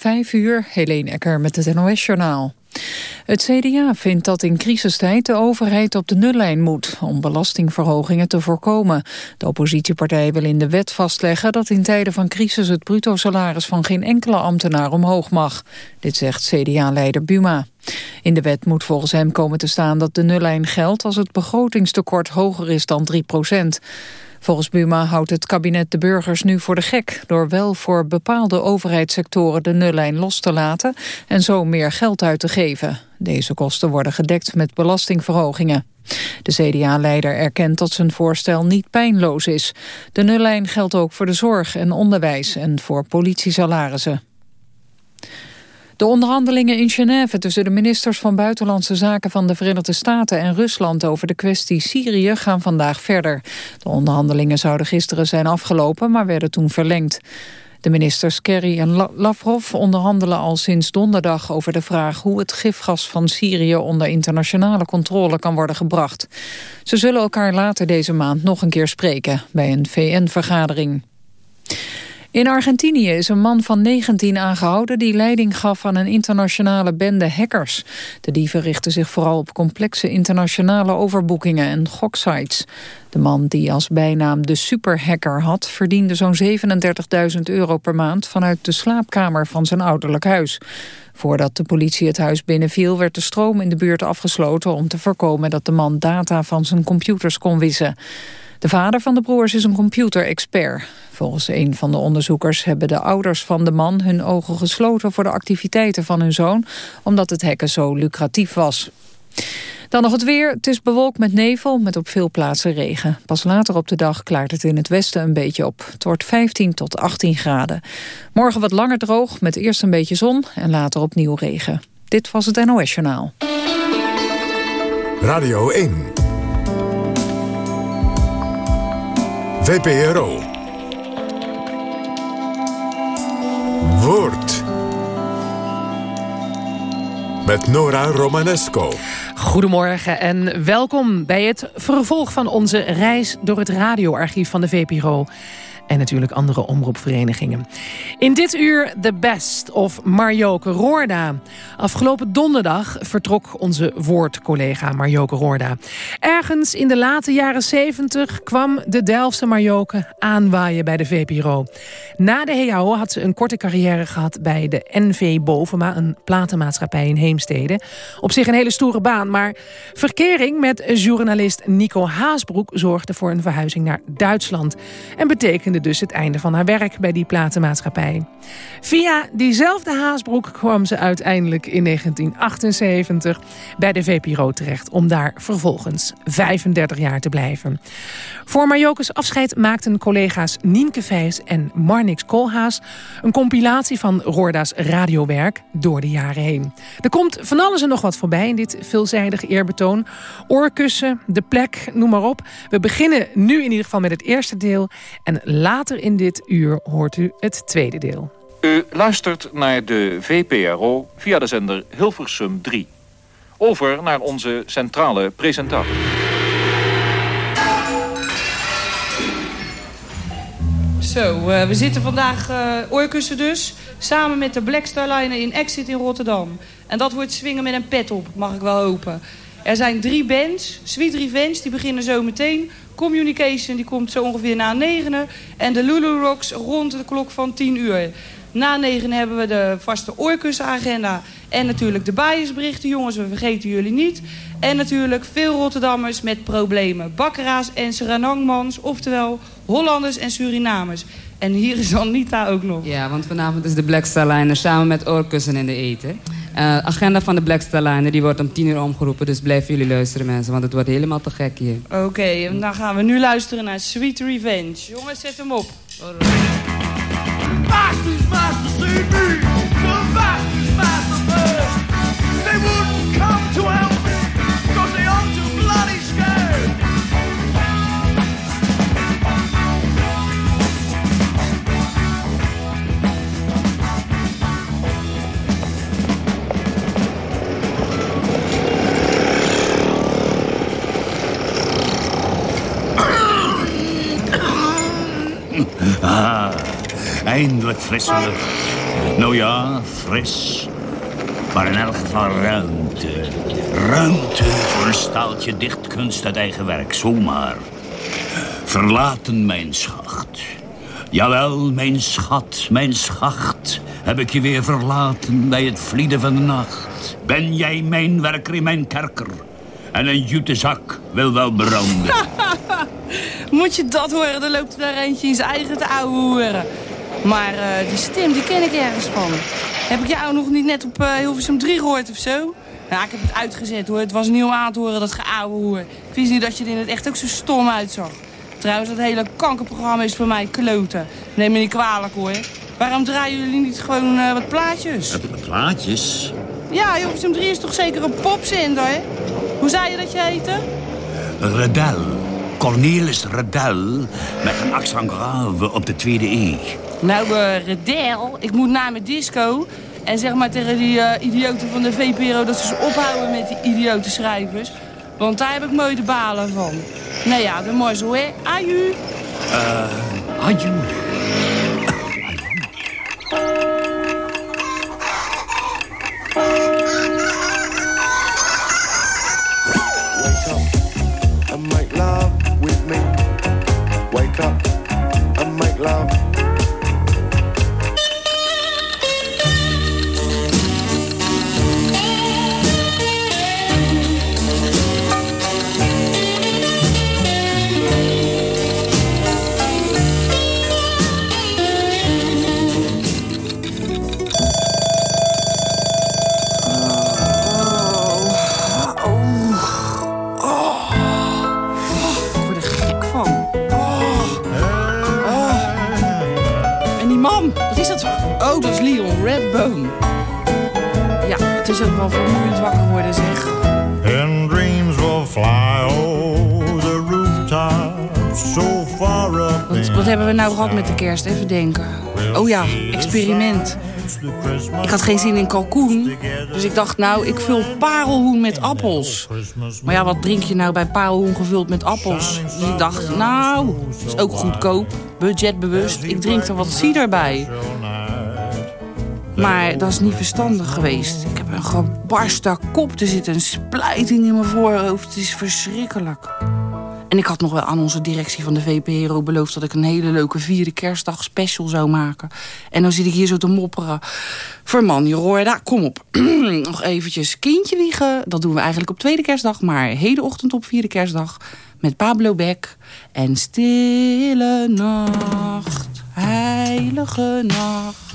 Vijf uur, Helene Ecker met het NOS-journaal. Het CDA vindt dat in crisistijd de overheid op de nullijn moet... om belastingverhogingen te voorkomen. De oppositiepartij wil in de wet vastleggen... dat in tijden van crisis het bruto salaris van geen enkele ambtenaar omhoog mag. Dit zegt CDA-leider Buma. In de wet moet volgens hem komen te staan dat de nullijn geldt... als het begrotingstekort hoger is dan 3 procent. Volgens Buma houdt het kabinet de burgers nu voor de gek... door wel voor bepaalde overheidssectoren de nullijn los te laten... en zo meer geld uit te geven. Deze kosten worden gedekt met belastingverhogingen. De CDA-leider erkent dat zijn voorstel niet pijnloos is. De nullijn geldt ook voor de zorg en onderwijs en voor politiesalarissen. De onderhandelingen in Genève tussen de ministers van Buitenlandse Zaken van de Verenigde Staten en Rusland over de kwestie Syrië gaan vandaag verder. De onderhandelingen zouden gisteren zijn afgelopen, maar werden toen verlengd. De ministers Kerry en Lavrov onderhandelen al sinds donderdag over de vraag hoe het gifgas van Syrië onder internationale controle kan worden gebracht. Ze zullen elkaar later deze maand nog een keer spreken bij een VN-vergadering. In Argentinië is een man van 19 aangehouden die leiding gaf aan een internationale bende hackers. De dieven richten zich vooral op complexe internationale overboekingen en goksites. De man die als bijnaam de superhacker had verdiende zo'n 37.000 euro per maand vanuit de slaapkamer van zijn ouderlijk huis. Voordat de politie het huis binnenviel werd de stroom in de buurt afgesloten om te voorkomen dat de man data van zijn computers kon wissen. De vader van de broers is een computerexpert. Volgens een van de onderzoekers hebben de ouders van de man hun ogen gesloten voor de activiteiten van hun zoon, omdat het hacken zo lucratief was. Dan nog het weer. Het is bewolkt met nevel, met op veel plaatsen regen. Pas later op de dag klaart het in het westen een beetje op. Het wordt 15 tot 18 graden. Morgen wat langer droog, met eerst een beetje zon en later opnieuw regen. Dit was het NOS Journaal. Radio 1. VPRO. Woord. Met Nora Romanesco. Goedemorgen en welkom bij het vervolg van onze reis door het radioarchief van de VPRO en natuurlijk andere omroepverenigingen. In dit uur The Best of Marjoke Roorda. Afgelopen donderdag vertrok onze woordcollega Marjoke Roorda. Ergens in de late jaren 70 kwam de Delftse Marjoke aanwaaien bij de VPRO. Na de HEAO had ze een korte carrière gehad bij de NV Bovema... een platenmaatschappij in Heemstede. Op zich een hele stoere baan, maar verkering met journalist Nico Haasbroek... zorgde voor een verhuizing naar Duitsland en betekende dus het einde van haar werk bij die platenmaatschappij. Via diezelfde Haasbroek kwam ze uiteindelijk in 1978 bij de VPRO terecht... om daar vervolgens 35 jaar te blijven. Voor Marjokes afscheid maakten collega's Nienke Vijs en Marnix Koolhaas... een compilatie van Roorda's radiowerk door de jaren heen. Er komt van alles en nog wat voorbij in dit veelzijdige eerbetoon. Oorkussen, de plek, noem maar op. We beginnen nu in ieder geval met het eerste deel... en Later in dit uur hoort u het tweede deel. U luistert naar de VPRO via de zender Hilversum 3. Over naar onze centrale presentator. Zo, uh, we zitten vandaag uh, oorkussen dus. Samen met de Black Star Line in Exit in Rotterdam. En dat wordt swingen met een pet op, mag ik wel hopen. Er zijn drie bands. Sweet Revenge, die beginnen zo meteen. Communication die komt zo ongeveer na negenen. En de Lulu Rocks rond de klok van 10 uur. Na negen hebben we de vaste oorkussenagenda. En natuurlijk de biasberichten, jongens, we vergeten jullie niet. En natuurlijk veel Rotterdammers met problemen. Bakkeraars en Seranangmans, oftewel Hollanders en Surinamers. En hier is Anita ook nog. Ja, want vanavond is de Black Star Liner samen met oorkussen in de eten. Uh, agenda van de Black Star Liner die wordt om tien uur omgeroepen. Dus blijven jullie luisteren mensen, want het wordt helemaal te gek hier. Oké, en dan gaan we nu luisteren naar Sweet Revenge. Jongens, zet hem op. Ah. Eindelijk frisse lucht. Nou ja, fris. Maar in elk geval ruimte. Ruimte voor een staaltje dichtkunst uit eigen werk, zomaar. Verlaten mijn schacht. Jawel, mijn schat, mijn schacht. Heb ik je weer verlaten bij het vlieden van de nacht. Ben jij mijn werker in mijn kerker? En een jutezak wil wel branden. Moet je dat horen, dan loopt er daar eentje in zijn eigen te ouwe horen. Maar uh, die stem, die ken ik ergens van. Heb ik jou nog niet net op uh, Hilversum 3 gehoord of zo? Nou, ik heb het uitgezet hoor. Het was niet om aan te horen, dat geouwe hoer. Ik wist niet dat je er in het echt ook zo stom uitzag. Trouwens, dat hele kankerprogramma is voor mij kloten. Neem me niet kwalijk hoor. Waarom draaien jullie niet gewoon uh, wat plaatjes? plaatjes? Ja, Hilversum 3 is toch zeker een popzender, hè? Hoe zei je dat je heette? Redel. Cornelis Redel met een accent grave op de tweede E. Nou, uh, Redel, ik moet naar mijn disco. En zeg maar tegen die uh, idioten van de VPRO dat ze eens ophouden met die idiote schrijvers. Want daar heb ik mooi de balen van. Nou ja, de mooi zo, hè. Aju. Uh, aju. love. Met de kerst? Even denken. Oh ja, experiment. Ik had geen zin in kalkoen. Dus ik dacht, nou, ik vul parelhoen met appels. Maar ja, wat drink je nou bij parelhoen gevuld met appels? Dus ik dacht, nou, is ook goedkoop. Budgetbewust. Ik drink er wat cider bij. Maar dat is niet verstandig geweest. Ik heb een gebarste kop. Er zit een splijting in mijn voorhoofd. Het is verschrikkelijk. En ik had nog wel aan onze directie van de VPRO beloofd... dat ik een hele leuke vierde kerstdag special zou maken. En dan zit ik hier zo te mopperen. Verman, Roorda, kom op. nog eventjes kindje wiegen. Dat doen we eigenlijk op tweede kerstdag. Maar hele ochtend op vierde kerstdag. Met Pablo Beck. En stille nacht, heilige nacht.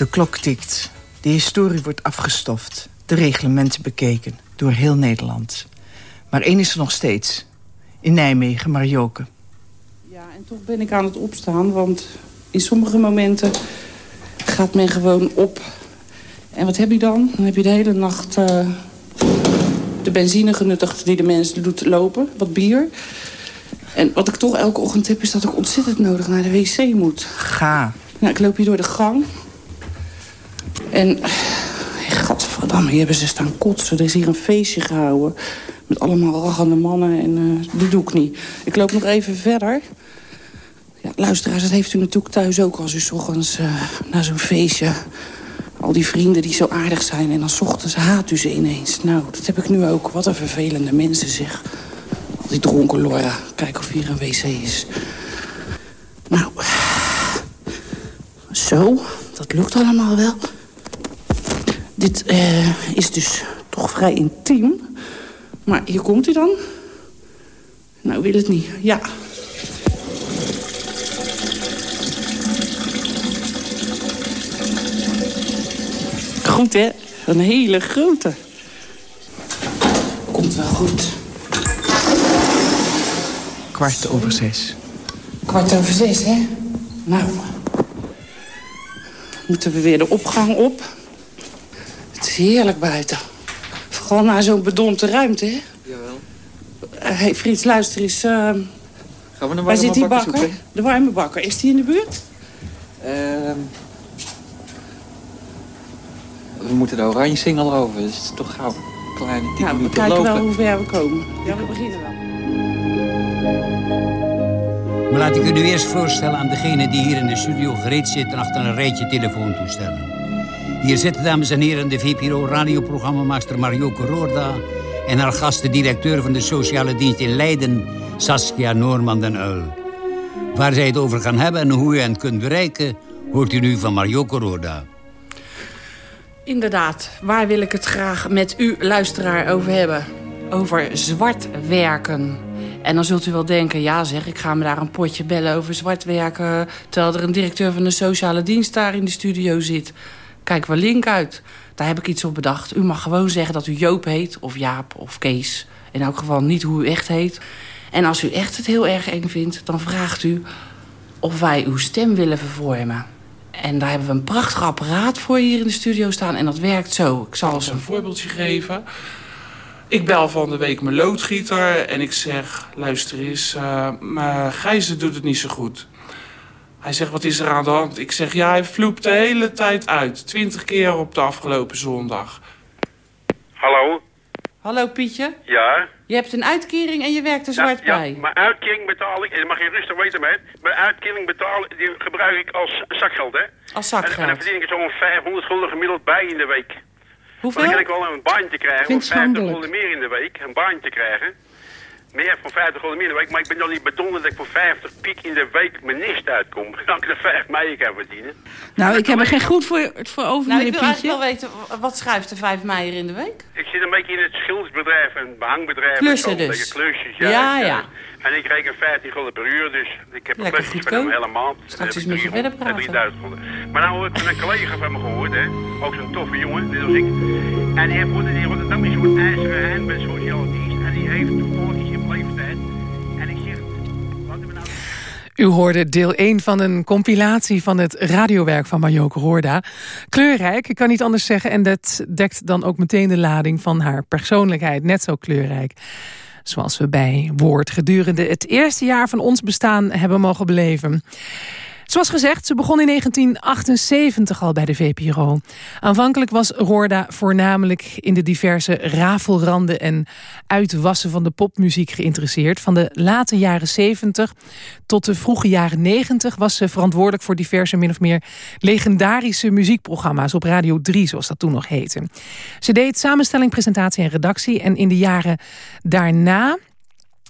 De klok tikt. De historie wordt afgestoft, de reglementen bekeken door heel Nederland. Maar één is er nog steeds. In Nijmegen, Marioke. Ja, en toch ben ik aan het opstaan, want in sommige momenten gaat men gewoon op. En wat heb je dan? Dan heb je de hele nacht uh, de benzine genuttigd die de mensen doet lopen. Wat bier. En wat ik toch elke ochtend heb, is dat ik ontzettend nodig naar de wc moet. Ga. Nou, ik loop hier door de gang. En, godverdamme, hier hebben ze staan kotsen. Er is hier een feestje gehouden. Met allemaal rachende mannen en uh, die doe ik niet. Ik loop nog even verder. Ja, luisteraars, dat heeft u natuurlijk thuis ook als u ochtends uh, naar zo'n feestje... al die vrienden die zo aardig zijn en dan s ochtends haat u ze ineens. Nou, dat heb ik nu ook. Wat een vervelende mensen, zeg. Al die dronken Laura. Kijk of hier een wc is. Nou, zo, dat lukt allemaal wel. Dit uh, is dus toch vrij intiem. Maar hier komt hij dan. Nou, wil het niet. Ja. Goed, hè? Een hele grote. Komt wel goed. Kwart over zes. Kwart over zes, hè? Nou. Moeten we weer de opgang op. Het is heerlijk buiten. Vooral naar zo'n bedompte ruimte, hè? Jawel. Hé, hey, Frits, luister eens. Uh, Gaan we een waar zit die bakker? De warme bakker. Is die in de buurt? Uh, we moeten de oranje singel over. Dus het is toch gauw een kleine tien nou, minuten we kijken lopen. wel hoe ver we komen. Ja, we beginnen wel. Maar laat ik u nu eerst voorstellen aan degene die hier in de studio gereed zitten achter een rijtje telefoontoestellen. Hier zitten, dames en heren, de VPRO-radioprogrammamaster Mario Cororda... en haar gasten, directeur van de sociale dienst in Leiden, Saskia Noorman den Uil. Waar zij het over gaan hebben en hoe u hen kunt bereiken... hoort u nu van Mario Cororda. Inderdaad, waar wil ik het graag met u, luisteraar, over hebben? Over zwart werken. En dan zult u wel denken, ja zeg, ik ga me daar een potje bellen over zwart werken... terwijl er een directeur van de sociale dienst daar in de studio zit. Kijk wel link uit. Daar heb ik iets op bedacht. U mag gewoon zeggen dat u Joop heet, of Jaap, of Kees. In elk geval niet hoe u echt heet. En als u echt het heel erg eng vindt, dan vraagt u of wij uw stem willen vervormen. En daar hebben we een prachtig apparaat voor hier in de studio staan. En dat werkt zo. Ik zal eens een voorbeeldje geven. Ik bel van de week mijn loodgieter en ik zeg... luister eens, uh, maar doet het niet zo goed. Hij zegt, wat is er aan de hand? Ik zeg, ja, hij vloept de hele tijd uit. Twintig keer op de afgelopen zondag. Hallo? Hallo Pietje. Ja? Je hebt een uitkering en je werkt er zwart ja, bij. Ja, mijn uitkering betaal ik, dat mag je rustig weten, meid. Mijn uitkering betaal, die gebruik ik als zakgeld, hè. Als zakgeld. En, en dan verdien ik er zo'n 500 gulden gemiddeld bij in de week. Hoeveel? Dan kan ik wel een baantje krijgen, Vind van 50 schandelijk. gulden meer in de week. Een baantje krijgen. Meer van 50 gulden meer in de week. Maar ik ben dan niet bedonderd dat ik voor 50 piek in de week mijn nist uitkom. Dan ik er 5 mei kan verdienen. Nou, ik heb er geen goed voor, voor over, Nou, ik wil eigenlijk wel weten, wat schrijft de 5 meier in de week? Ik zit een beetje in het schildersbedrijf en behangbedrijf. Klussen en zo, dus. Klusjes, ja. Ja, Ik, eh, ja. En ik reken 15 gulden per uur, dus ik heb een klusjes voor hem goedkoop. hele maand. Straks Dan heb eens ik met je 300, verder praten. eh, 3000 gulden. Maar nou heb ik van een collega van me gehoord, hè. Ook zo'n toffe jongen, net als ik. En die heeft in Rotterdam een soort ijzeren hand bij de sociale dienst. En die heeft toevallig U hoorde deel 1 van een compilatie van het radiowerk van Marjoke Hoorda. Kleurrijk, ik kan niet anders zeggen. En dat dekt dan ook meteen de lading van haar persoonlijkheid. Net zo kleurrijk. Zoals we bij Woord gedurende het eerste jaar van ons bestaan hebben mogen beleven. Zoals gezegd, ze begon in 1978 al bij de VPRO. Aanvankelijk was Roorda voornamelijk in de diverse rafelranden en uitwassen van de popmuziek geïnteresseerd. Van de late jaren 70 tot de vroege jaren 90 was ze verantwoordelijk voor diverse min of meer legendarische muziekprogramma's op Radio 3, zoals dat toen nog heette. Ze deed samenstelling, presentatie en redactie en in de jaren daarna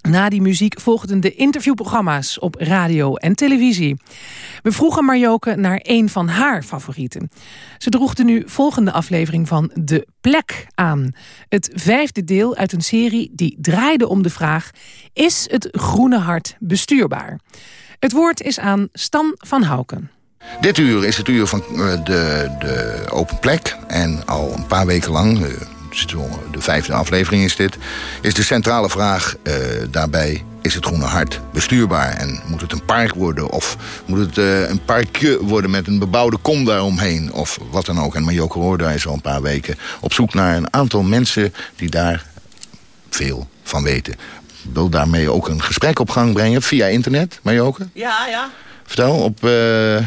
na die muziek volgden de interviewprogramma's op radio en televisie. We vroegen Marjoke naar een van haar favorieten. Ze droeg de nu volgende aflevering van De Plek aan. Het vijfde deel uit een serie die draaide om de vraag... is het groene hart bestuurbaar? Het woord is aan Stan van Houken. Dit uur is het uur van eh, de, de open plek. En al een paar weken lang, eh, de vijfde aflevering is dit... is de centrale vraag eh, daarbij... is het Groene Hart bestuurbaar? En moet het een park worden? Of moet het eh, een parkje worden met een bebouwde kom daaromheen? Of wat dan ook. En Marjoke Hoorda is al een paar weken op zoek naar een aantal mensen... die daar veel van weten. Ik wil daarmee ook een gesprek op gang brengen via internet, Marjoke. Ja, ja. Vertel, op... eh,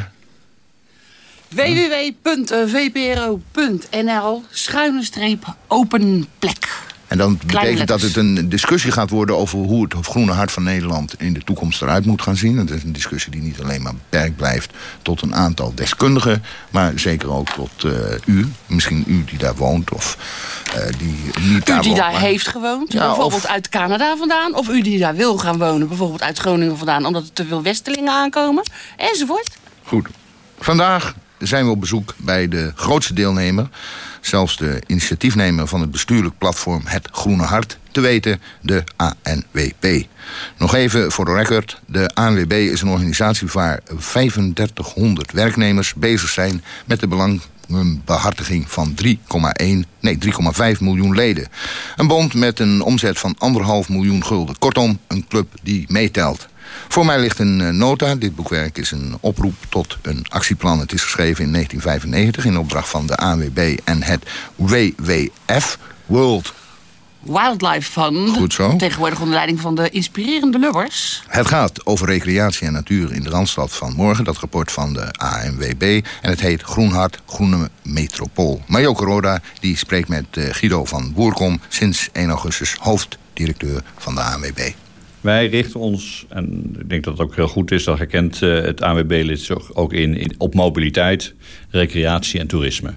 www.vpro.nl schuine streep open plek. En dan betekent dat het een discussie gaat worden over hoe het groene hart van Nederland in de toekomst eruit moet gaan zien. Het is een discussie die niet alleen maar beperkt blijft tot een aantal deskundigen, maar zeker ook tot eh, u, misschien u die daar woont of eh, die niet U daar die woont. daar maar- heeft gewoond, Ja, bijvoorbeeld of- uit Canada vandaan. Of u die daar wil gaan wonen, bijvoorbeeld uit Groningen vandaan... omdat er te veel Westelingen aankomen, enzovoort. Goed. Vandaag zijn we op bezoek bij de grootste deelnemer, zelfs de initiatiefnemer van het bestuurlijk platform Het Groene Hart, te weten de ANWB. Nog even voor de record, de ANWB is een organisatie waar 3500 werknemers bezig zijn met de belangbehartiging van 3,1, nee 3,5 miljoen leden. Een bond met een omzet van anderhalf miljoen gulden. Kortom, een club die meetelt. Voor mij ligt een eh, nota. Dit boekwerk is een oproep tot een actieplan. Het is geschreven in 1995 in opdracht van de ANWB en het WWF, World. Wildlife Fund. Goed zo. Tegenwoordig onder leiding van de inspirerende Lubbers. Het gaat over recreatie en natuur in de Randstad van morgen. Dat rapport van de ANWB. En het heet Groenhart, Groene Metropool. Marjoke Roda die spreekt met eh, Guido van Boerkom... sinds 1 augustus hoofddirecteur van de ANWB. Wij richten ons, en ik denk dat het ook heel goed is... dat herkent uh, het ANWB-lid ook in, in, op mobiliteit, recreatie en toerisme.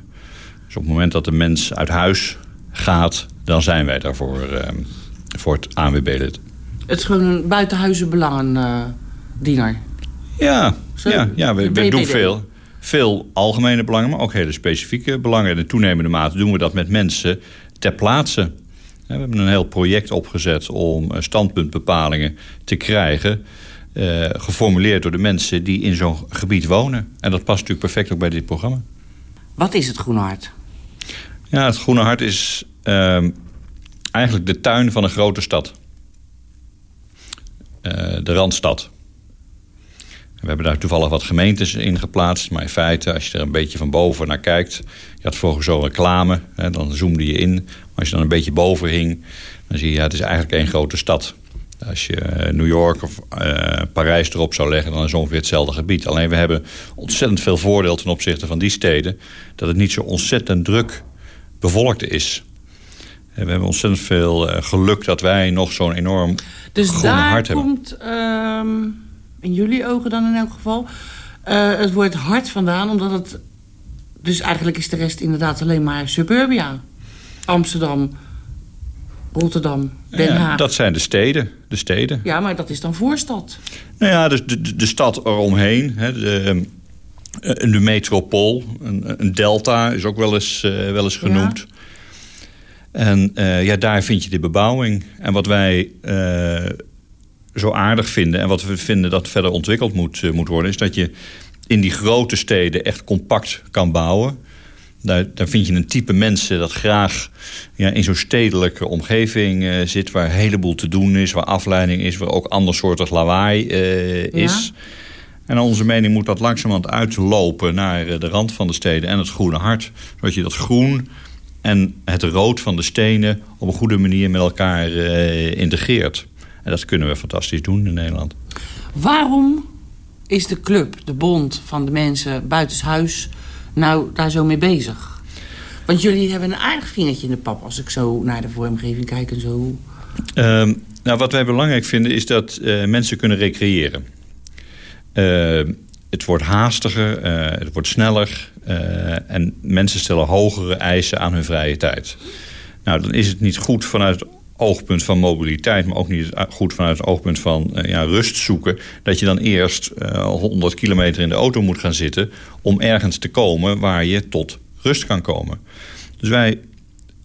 Dus op het moment dat de mens uit huis gaat... dan zijn wij daarvoor uh, voor het ANWB-lid. Het is gewoon een buitenhuizen belangendiener. ja, ja, ja, we, we doen veel. Veel algemene belangen, maar ook hele specifieke belangen. En in toenemende mate doen we dat met mensen ter plaatse. We hebben een heel project opgezet om eh, standpuntbepalingen te krijgen... Uh, geformuleerd door de mensen die in zo'n gebied wonen. En dat past natuurlijk perfect ook bij dit programma. Wat is het Groene Hart? Ja, het Groene Hart is uh, eigenlijk de tuin van een grote stad. Uh, de Randstad. We hebben daar toevallig wat gemeentes in geplaatst. Maar in feite, als je er een beetje van boven naar kijkt... je had vroeger zo'n reclame, hè, dan zoomde je in. Als je dan een beetje boven hing, dan zie je... Ja, het is eigenlijk één grote stad. Als je New York of uh, Parijs erop zou leggen... dan is het ongeveer hetzelfde gebied. Alleen we hebben ontzettend veel voordeel ten opzichte van die steden... dat het niet zo ontzettend druk bevolkt is. En we hebben ontzettend veel uh, geluk dat wij nog zo'n enorm dus hart hebben. Dus daar komt... Uh in jullie ogen dan in elk geval, uh, het woord hart vandaan. Omdat het, dus eigenlijk is de rest inderdaad alleen maar suburbia. Amsterdam, Rotterdam, Den Haag. Ja, dat zijn de steden, de steden. Ja, maar dat is dan voorstad. Nou ja, dus de, de, de stad eromheen. Hè, de, de metropool, een, een, delta is ook wel eens, uh, wel eens genoemd. Ja. En uh, ja, daar vind je de bebouwing. En wat wij zo aardig vinden... en wat we vinden dat verder ontwikkeld moet, moet worden... is dat je in die grote steden echt compact kan bouwen. Daar, daar vind je een type mensen dat graag ja, in zo'n stedelijke omgeving uh, zit... waar een heleboel te doen is, waar afleiding is... waar ook ander soortig lawaai uh, is... Ja. En naar onze mening moet dat langzamerhand uitlopen naar de rand van de steden en het groene hart. Zodat je dat groen en het rood van de stenen op een goede manier met elkaar integreert. En dat kunnen we fantastisch doen in Nederland. Waarom is de club, de bond van de mensen buitenshuis... nou daar zo mee bezig? Want jullie hebben een aardig vingertje in de pap... als ik zo naar de vormgeving kijk en zo. Um, nou, wat wij belangrijk vinden is dat uh, mensen kunnen recreëren. Uh, het wordt haastiger, uh, het wordt sneller... en mensen stellen hogere eisen aan hun vrije tijd. Nou, dan is het niet goed vanuit oogpunt van mobiliteit... maar ook niet goed vanuit het oogpunt van uh, ja, rust zoeken... dat je dan eerst uh, 100 kilometer in de auto moet gaan zitten... om ergens te komen waar je tot rust kan komen. Dus wij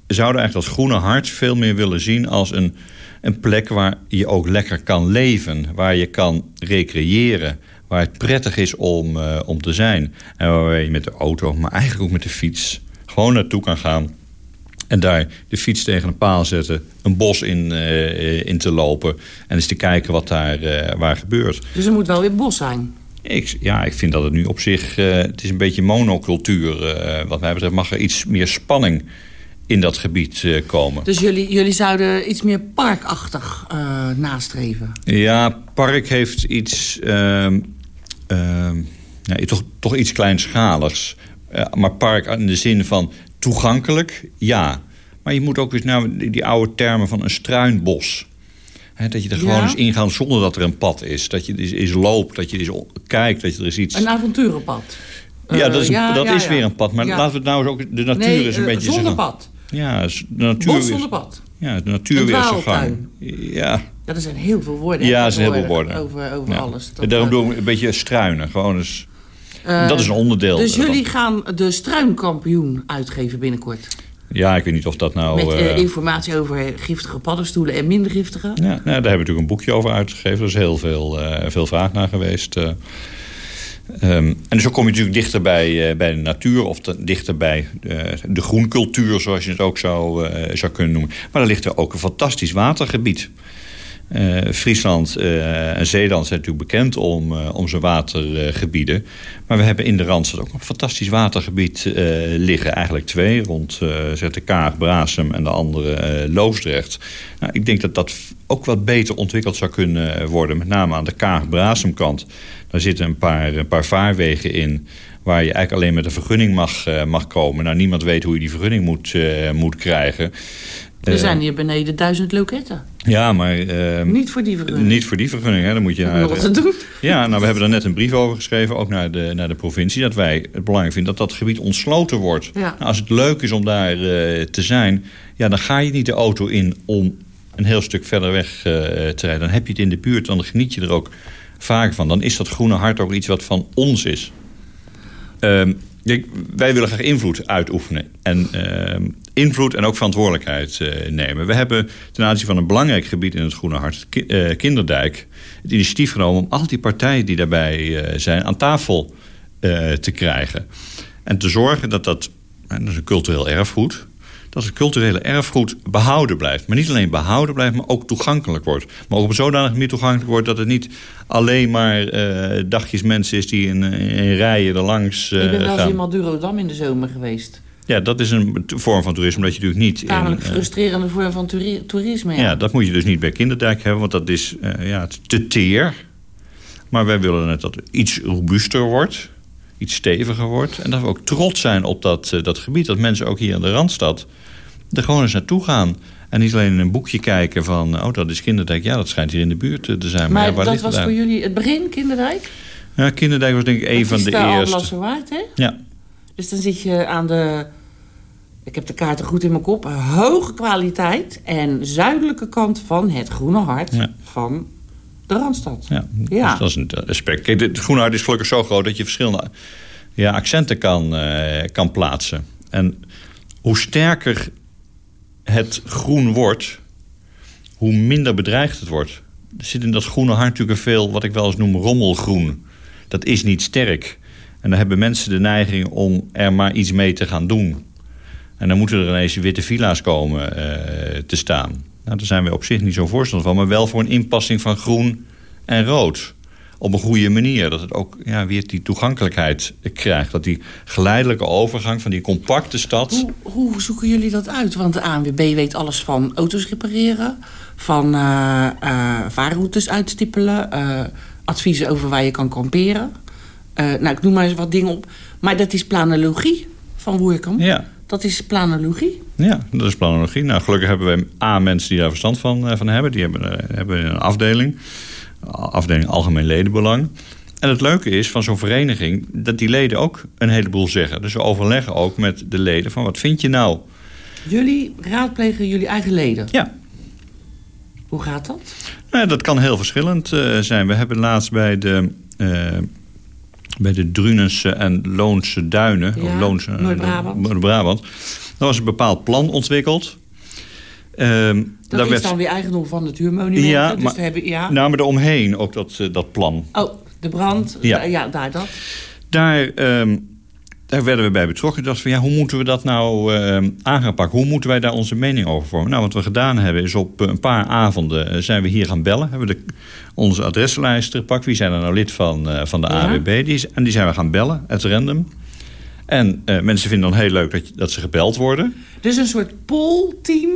zouden eigenlijk dat groene hart veel meer willen zien... als een, een plek waar je ook lekker kan leven. Waar je kan recreëren. Waar het prettig is om, om te zijn. En waar je met de auto, maar eigenlijk ook met de fiets... gewoon naartoe kan gaan en daar de fiets tegen een paal zetten, een bos in, uh, in te lopen... en eens te kijken wat daar uh, waar gebeurt. Dus er moet wel weer bos zijn? Ik, ja, ik vind dat het nu op zich... Uh, het is een beetje monocultuur. wat mij betreft mag er iets meer spanning in dat gebied komen. Dus jullie, jullie zouden iets meer parkachtig nastreven? Ja, park heeft iets... Ehm, ehm, ja, toch, toch iets kleinschaligs. maar park in de zin van toegankelijk, ja. Maar je moet ook eens naar die oude termen van een struinbos. He, dat je er gewoon eens ingaat zonder dat er een pad is. Dat je eens, eens loopt, dat je eens kijkt, dat je er eens iets... Een avonturenpad. Ja, dat is, ja, dat ja, is weer een pad. Maar laten we het nou eens ook... De natuur nee, is een uh, beetje... zonder pad. Ja, de natuur... Bos zonder pad. Ja, de natuur weer zijn gang. Ja. ja, er zijn heel veel woorden. Ja, er zijn heel veel woorden. Over, over alles. Dat, Daarom doen we een beetje struinen. Gewoon eens... Uh, dat is een onderdeel. Dus jullie gaan de struinkampioen uitgeven binnenkort? Ja, ik weet niet of dat nou... Met uh, informatie over giftige paddenstoelen en minder giftige? Ja, nou, daar hebben we natuurlijk een boekje over uitgegeven. Er is heel veel, veel vraag naar geweest. Um, en zo kom je natuurlijk dichter bij, bij de natuur... of te, dichter bij de groencultuur, zoals je het ook zou, zou kunnen noemen. Maar er ligt er ook een fantastisch watergebied... Uh, Friesland uh, en Zeeland zijn natuurlijk bekend om, uh, om zijn watergebieden. Maar we hebben in de Randstad ook een fantastisch watergebied liggen. Eigenlijk twee, rond uh, Kaag, Brasem en de andere Loosdrecht. Nou, ik denk dat dat ook wat beter ontwikkeld zou kunnen worden. Met name aan de Kaag-Brasem kant. Daar zitten een paar, een paar vaarwegen in waar je eigenlijk alleen met een vergunning mag, mag komen. Nou, niemand weet hoe je die vergunning moet, moet krijgen. Er Eh, zijn hier beneden duizend loketten. Ja, maar... eh, Niet voor die vergunning. Niet voor die vergunning, hè. Dan moet je naar wat te doen? Ja, nou, we hebben daar net een brief over geschreven, ook naar de, naar de provincie... dat wij het belangrijk vinden dat dat gebied ontsloten wordt. Ja. Nou, als het leuk is om daar eh, te zijn... Ja, dan ga je niet de auto in om een heel stuk verder weg te rijden. Dan heb je het in de buurt, dan geniet je er ook vaak van. Dan is dat groene hart ook iets wat van ons is. Ehm, wij willen graag invloed uitoefenen. En ehm, invloed en ook verantwoordelijkheid eh, nemen. We hebben ten aanzien van een belangrijk gebied in het Groene Hart... Eh, Kinderdijk, het initiatief genomen... om al die partijen die daarbij eh, zijn aan tafel eh, te krijgen. En te zorgen dat dat... dat is een cultureel erfgoed dat het culturele erfgoed behouden blijft. Maar niet alleen behouden blijft, maar ook toegankelijk wordt. Maar ook op zodanig manier toegankelijk wordt... dat het niet alleen maar eh, dagjes mensen is die in, in rijen er langs eh, ik ben wel eens gaan. in Madurodam in de zomer geweest. Ja, dat is een vorm van toerisme dat je natuurlijk niet... in, Tamelijk eh, frustrerende vorm van toeri- toerisme. ja. dat moet je dus niet bij Kinderdijk hebben, want dat is eh, ja, te teer. Maar wij willen het dat het iets robuuster wordt, iets steviger wordt. En dat we ook trots zijn op dat, eh, dat gebied. Dat mensen ook hier in de Randstad er gewoon eens naartoe gaan. En niet alleen in een boekje kijken van, oh dat is Kinderdijk. Ja, dat schijnt hier in de buurt eh, te zijn. Maar ja, dat was voor jullie het begin, Kinderdijk? Ja, Kinderdijk was denk ik een van de de eerste. Hè? Ja, Dus dan zit je aan de... Ik heb de kaarten goed in mijn kop. Hoge kwaliteit en zuidelijke kant van het Groene Hart Ja. van de Randstad. Ja, Ja. Dus dat is een aspect. Kijk, het groene hart is gelukkig zo groot dat je verschillende ja, accenten kan, eh, kan plaatsen. En hoe sterker het groen wordt, hoe minder bedreigd het wordt. Er zit in dat groene hart natuurlijk veel, wat ik wel eens noem, rommelgroen. Dat is niet sterk. En dan hebben mensen de neiging om er maar iets mee te gaan doen. En dan moeten er ineens witte villa's komen eh, te staan. Nou, daar zijn we op zich niet zo voorstander van. Maar wel voor een inpassing van groen en rood. Op een goede manier. Dat het ook ja, weer die toegankelijkheid krijgt. Dat die geleidelijke overgang van die compacte stad... Hoe, hoe zoeken jullie dat uit? Want de ANWB weet alles van auto's repareren... van eh eh, vaarroutes uitstippelen... eh, adviezen over waar je kan kamperen. Nou, ik noem maar eens wat dingen op. Maar dat is planologie van Woerkamp. Ja. Dat is planologie. Ja, dat is planologie. Nou, gelukkig hebben we A, mensen die daar verstand van, eh, van hebben. Die hebben, eh, hebben een afdeling. Afdeling Algemeen Ledenbelang. En het leuke is van zo'n vereniging... dat die leden ook een heleboel zeggen. Dus we overleggen ook met de leden van... wat vind je nou? Jullie raadplegen jullie eigen leden. Ja. Hoe gaat dat? Nou, dat kan heel verschillend eh, zijn. We hebben laatst bij de... bij de Drunense en Loonse Duinen... Ja, of Loonse, Noord-Brabant. Noord-Brabant. Daar was een bepaald plan ontwikkeld. Ehm, Dat daar is werd- dan weer eigendom van Natuurmonumenten. Ja, dus maar, hebben, ja. nou, maar eromheen ook dat, eh, dat plan. Oh, de brand. Ja. Ja, ja daar dat. Daar, ehm, daar werden we bij betrokken. Ik dacht van, ja, hoe moeten we dat nou ehm aan gaan pakken? Hoe moeten wij daar onze mening over vormen? Nou, wat we gedaan hebben is op eh, een paar avonden eh, zijn we hier gaan bellen. Hebben we de, onze adreslijst gepakt. Wie zijn er nou lid van, van de Ja. AWB? Die, en die zijn we gaan bellen, at random. En mensen vinden dan heel leuk dat, dat ze gebeld worden. Dus een soort poolteam.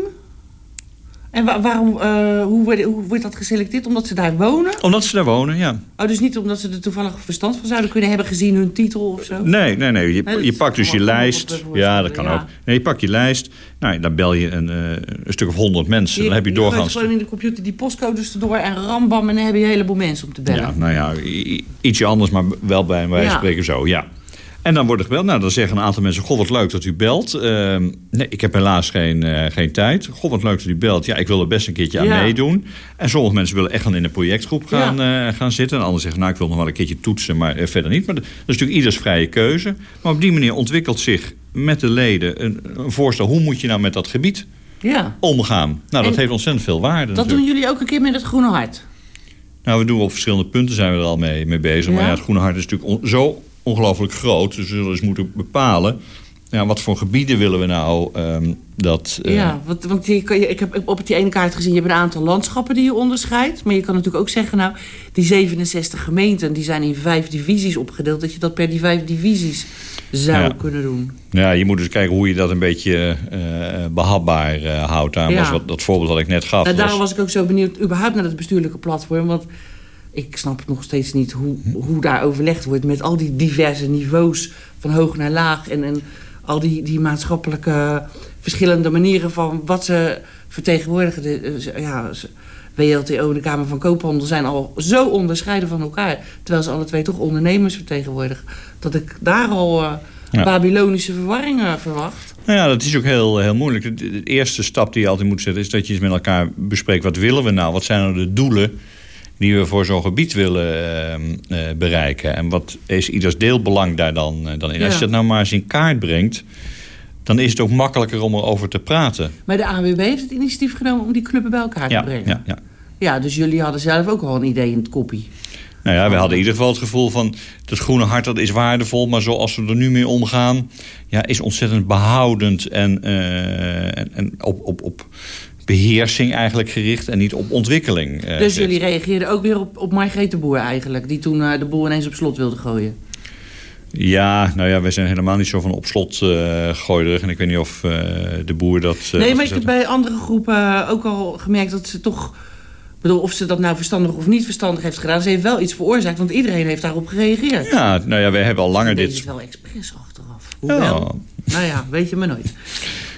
En wa- waarom, eh, hoe, wordt, hoe wordt dat geselecteerd? Omdat ze daar wonen? Omdat ze daar wonen, ja. Oh, dus niet omdat ze er toevallig verstand van zouden kunnen hebben gezien hun titel of zo? Nee, nee, nee. Je, Nee, je pakt dus je lijst. Ja, dat kan ook. Nee, je pakt je lijst. Nou, dan bel je een, eh, een stuk of honderd mensen. Dan heb je gooit doorgaans... gewoon in de computer die postcodes erdoor en rambam... en dan heb je een heleboel mensen om te bellen. Ja, nou ja, ietsje anders, maar wel bij wij Ja. spreken zo, ja. En dan wordt er gebeld. Nou, dan zeggen een aantal mensen... Goh, wat leuk dat u belt. Ehm, nee, ik heb helaas geen, eh, geen tijd. Goh, wat leuk dat u belt. Ja, ik wil er best een keertje aan Ja. meedoen. En sommige mensen willen echt gaan in een projectgroep gaan, eh, gaan zitten. En anderen zeggen, nou, ik wil nog wel een keertje toetsen, maar eh, verder niet. Maar dat is natuurlijk ieders vrije keuze. Maar op die manier ontwikkelt zich met de leden een, een voorstel... hoe moet je nou met dat gebied Ja. omgaan? Nou, dat En heeft ontzettend veel waarde Dat natuurlijk. doen jullie ook een keer met het Groene Hart. Nou, we doen op verschillende punten zijn we er al mee, mee bezig. Maar Ja? het Groene Hart is natuurlijk zo ongelooflijk groot. Dus we zullen eens moeten bepalen... Ja, wat voor gebieden willen we nou ehm, dat... eh, Ja, want, want je, kan- je- ik heb op die ene kaart gezien... je hebt een aantal landschappen die je onderscheidt. Maar je kan natuurlijk ook zeggen... nou, die 67 gemeenten die zijn in vijf divisies opgedeeld... dat je dat per die vijf divisies zou Ja. kunnen doen. Ja, je moet dus kijken hoe je dat een beetje eh, behapbaar eh, houdt. Daarom Ja. was wat, dat voorbeeld dat ik net gaf. Nou, daarom was- was ik ook zo benieuwd überhaupt naar het bestuurlijke platform. Want ik snap nog steeds niet hoe, hoe daar overlegd wordt... met al die diverse niveaus van hoog naar laag... en, en al die, die maatschappelijke verschillende manieren van wat ze vertegenwoordigen. De, eh, ja, WLTO en de Kamer van Koophandel zijn al zo onderscheiden van elkaar. Terwijl ze alle twee toch ondernemers vertegenwoordigen. Dat ik daar al eh, Ja. Babylonische verwarringen verwacht. Nou ja, dat is ook heel, heel moeilijk. De, de eerste stap die je altijd moet zetten... is dat je eens met elkaar bespreekt... wat willen we nou? Wat zijn nou de doelen die we voor zo'n gebied willen eh, eh, bereiken? En wat is ieders deelbelang daar dan, eh, dan in? Als je dat nou maar eens in kaart brengt... dan is het ook makkelijker om erover te praten. Maar de ANWB heeft het initiatief genomen om die clubben bij elkaar Ja, te brengen. ja, ja. Ja, dus jullie hadden zelf ook al een idee in het koppie. Nou ja, we hadden in ieder geval het gevoel van... dat groene hart dat is waardevol, maar zoals we er nu mee omgaan... Ja, is ontzettend behoudend en, eh, en, en op, op, op beheersing eigenlijk gericht... en niet op ontwikkeling. eh, dus jullie reageerden ook weer op, op Margreet de Boer eigenlijk... die toen eh, de boel ineens op slot wilde gooien. Ja, nou ja, wij zijn helemaal niet zo van op slot eh gooiderig. En ik weet niet of de boer dat... nee, maar ik heb bij andere groepen ook al gemerkt dat ze toch... Bedoel, of ze dat nou verstandig of niet verstandig heeft gedaan... ze heeft wel iets veroorzaakt, want iedereen heeft daarop gereageerd. Ja, nou ja, wij hebben al langer Dit dit... is wel expres achteraf. Hoewel, nou ja, weet je maar nooit.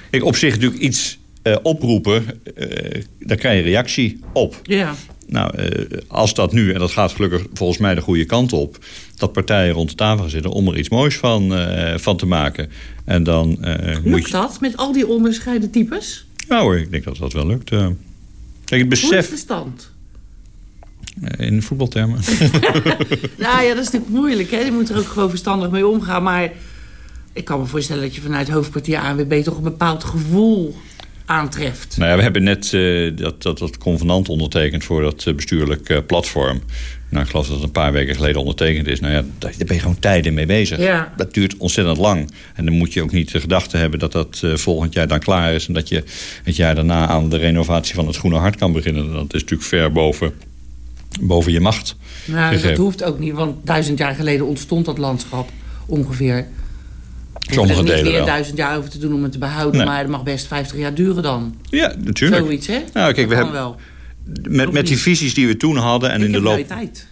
Ik op zich natuurlijk iets oproepen, eh, daar krijg je reactie op. Ja. Nou, eh, als dat nu, en dat gaat gelukkig volgens mij de goede kant op... dat partijen rond de tafel gaan zitten om er iets moois van, eh, van te maken. En dan eh, moet Lukt je... dat met al die onderscheiden types? Nou hoor, ik denk dat dat wel lukt. eh. Kijk, het Hoe is besef de stand? eh, in voetbaltermen... Nou ja, dat is natuurlijk moeilijk. Hè? Je moet er ook gewoon verstandig mee omgaan. Maar ik kan me voorstellen dat je vanuit hoofdkwartier ANWB toch een bepaald gevoel aantreft. Nou ja, we hebben net eh, dat, dat, dat convenant ondertekend voor dat eh, bestuurlijk eh, platform. Nou, ik geloof dat het een paar weken geleden ondertekend is. Nou ja, daar, ben je gewoon tijden mee bezig. Ja. Dat duurt ontzettend lang. En dan moet je ook niet de gedachte hebben dat dat volgend jaar dan klaar is. En dat je het jaar daarna aan de renovatie van het Groene Hart kan beginnen. Dat is natuurlijk ver boven, boven je macht. Nou, dat hoeft ook niet, want duizend jaar geleden ontstond dat landschap ongeveer. Sommige er is niet delen weer duizend jaar over te doen om het te behouden, Nee. maar het mag best 50 jaar duren dan. Ja, natuurlijk. Zoiets, hè? Nou, kijk, we hebben wel. met, met die visies die we toen hadden en ik in de loop. tijd.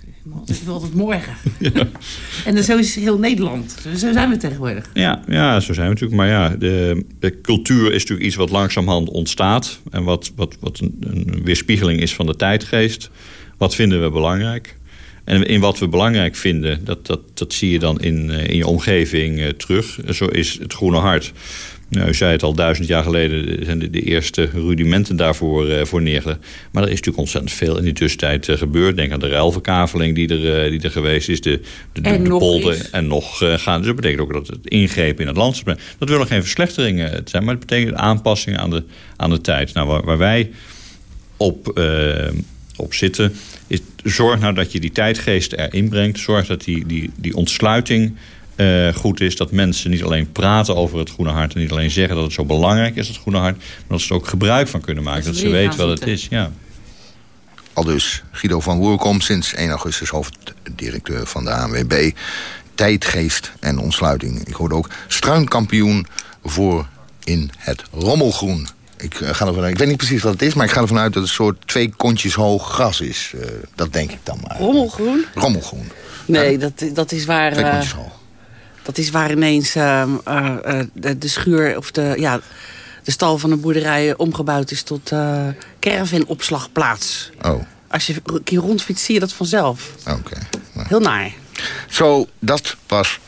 Ik wil altijd morgen. En zo is heel Nederland. Zo zijn we tegenwoordig. Ja, ja, zo zijn we natuurlijk. Maar ja, de, de cultuur is natuurlijk iets wat langzamerhand ontstaat. En wat, wat, wat een, een weerspiegeling is van de tijdgeest. Wat vinden we belangrijk? En in wat we belangrijk vinden, dat, dat, dat zie je dan in, eh, in je omgeving eh, terug. Zo is het Groene Hart. Nou, u zei het al, duizend jaar geleden zijn de, de eerste rudimenten daarvoor eh, voor neergelegd. Maar er is natuurlijk ontzettend veel in die tussentijd gebeurd. Denk aan de ruilverkaveling die er, die er geweest is. De, de, de, En de nog polder is. en nog gaan. Dus dat betekent ook dat het ingrepen in het landschap... Dat willen geen verslechteringen zijn, maar het betekent aanpassingen aan de, aan de tijd. Nou, waar, waar wij op, op zitten, is zorg nou dat je die tijdgeest erin brengt. Zorg dat die, die, die ontsluiting eh, goed is. Dat mensen niet alleen praten over het Groene Hart... en niet alleen zeggen dat het zo belangrijk is, het Groene Hart... maar dat ze er ook gebruik van kunnen maken. Dat Dat, ze weten wat het is, ja. Al dus Guido van Woerkom, sinds 1 augustus hoofddirecteur van de ANWB. Tijdgeest en ontsluiting. Ik hoorde ook struinkampioen voor in het rommelgroen. Ik, eh, ga ervan uit, ik weet niet precies wat het is, maar ik ga ervan uit dat het een soort twee kontjes hoog gras is. Eh, dat denk ik dan maar. Rommelgroen? Rommelgroen. Nee, dat, dat is waar... Twee eh, kontjes hoog. dat is waar ineens de, de schuur of de, ja, de stal van de boerderij omgebouwd is tot caravanopslagplaats. Oh, Als je een keer rondfietst, zie je dat vanzelf. oké. Heel naar. Zo, dat was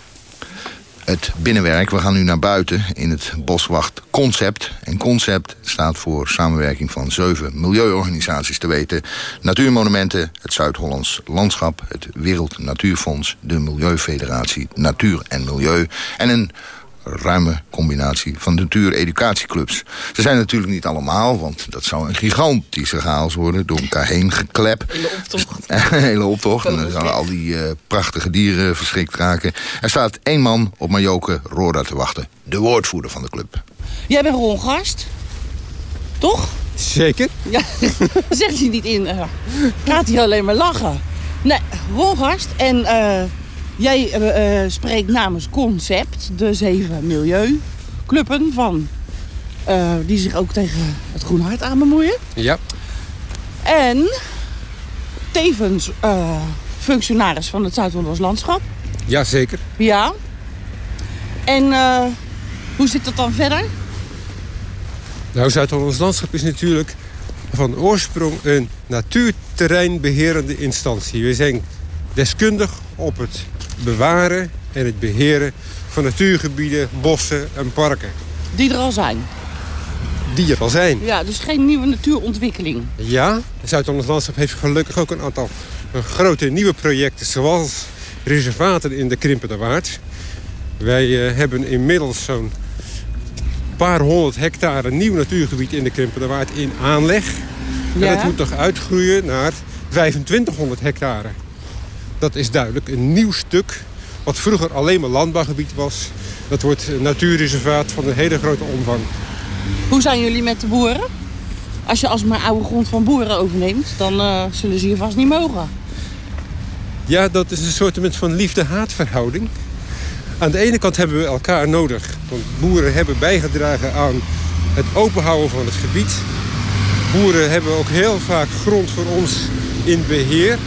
het binnenwerk. We gaan nu naar buiten in het Boswacht Concept. En Concept staat voor samenwerking van zeven milieuorganisaties te weten. Natuurmonumenten, het Zuid-Hollands Landschap, het Wereld Natuurfonds... de Milieufederatie Natuur en Milieu... en een ruime combinatie van natuur-educatieclubs. Ze zijn natuurlijk niet allemaal, want dat zou een gigantische chaos worden... door elkaar heen geklep. Hele optocht. Een hele optocht. En dan zouden al die eh, prachtige dieren verschrikt raken. Er staat één man op Majoke Roda te wachten. De woordvoerder van de club. Jij bent Ron Gast, toch? Zeker. Ja, zegt hij niet in. eh, gaat hij alleen maar lachen. Nee, Ron Gast. En eh, jij eh, eh, spreekt namens Concept, de zeven milieuclubben van... eh, die zich ook tegen het Groen Hart aan bemoeien. Ja. En tevens functionaris van het Zuid-Hollands Landschap. Jazeker. Ja. En hoe zit dat dan verder? Nou, Zuid-Hollands Landschap is natuurlijk van oorsprong een natuurterreinbeherende instantie. We zijn deskundig op het bewaren en het beheren van natuurgebieden, bossen en parken. Die er al zijn. Die er al zijn. Ja, dus geen nieuwe natuurontwikkeling. Ja, Zuid-Hollands Landschap heeft gelukkig ook een aantal grote nieuwe projecten... zoals reservaten in de Krimpende Waard. Wij uh, hebben inmiddels zo'n paar honderd hectare nieuw natuurgebied in de Krimpende Waard in aanleg. Ja. En dat moet nog uitgroeien naar 2500 hectare. Dat is duidelijk een nieuw stuk wat vroeger alleen maar landbouwgebied was. Dat wordt een natuurreservaat van een hele grote omvang. Hoe zijn jullie met de boeren? Als je alsmaar oude grond van boeren overneemt, dan uh, zullen ze hier vast niet mogen. Ja, dat is een soort van liefde-haatverhouding. Aan de ene kant hebben we elkaar nodig. Want boeren hebben bijgedragen aan het openhouden van het gebied. Boeren hebben ook heel vaak grond voor ons in beheer.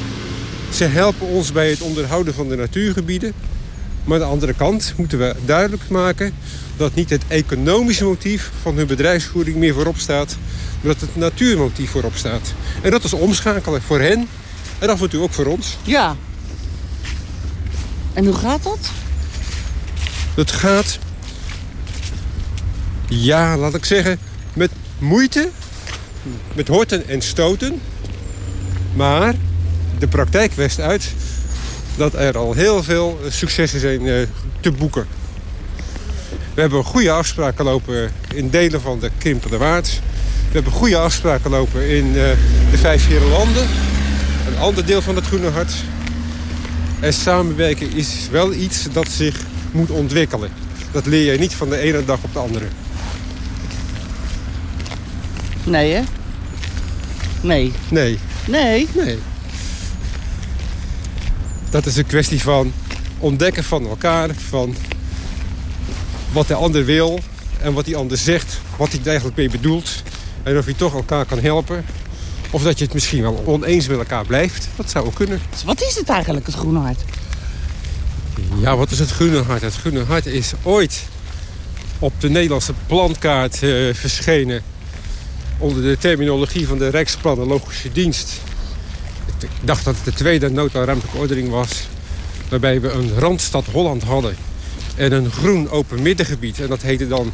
Ze helpen ons bij het onderhouden van de natuurgebieden. Maar aan de andere kant moeten we duidelijk maken... dat niet het economische motief van hun bedrijfsvoering meer voorop staat... maar dat het natuurmotief voorop staat. En dat is omschakelen voor hen en af en toe ook voor ons. Ja. En hoe gaat dat? Dat gaat, ja, laat ik zeggen, met moeite, met horten en stoten. Maar de praktijk west uit dat er al heel veel successen zijn uh, te boeken. We hebben goede afspraken lopen in delen van de Krimpende Waard. We hebben goede afspraken lopen in uh, de Vijf Landen. Een ander deel van het Groene Hart. En samenwerken is wel iets dat zich moet ontwikkelen. Dat leer je niet van de ene dag op de andere. Nee, hè? Nee. Nee. Nee? Nee. Dat is een kwestie van ontdekken van elkaar, van wat de ander wil en wat die ander zegt, wat hij er eigenlijk mee bedoelt. En of je toch elkaar kan helpen. Of dat je het misschien wel oneens met elkaar blijft. Dat zou ook kunnen. Dus wat is het eigenlijk, het Groene Hart? Ja, wat is het Groene Hart? Het Groene Hart is ooit op de Nederlandse plantkaart uh, verschenen... onder de terminologie van de Rijksplanologische Dienst. Ik dacht dat het de tweede nota ruimtelijke ordening was... waarbij we een Randstad Holland hadden... en een groen open middengebied. En dat heette dan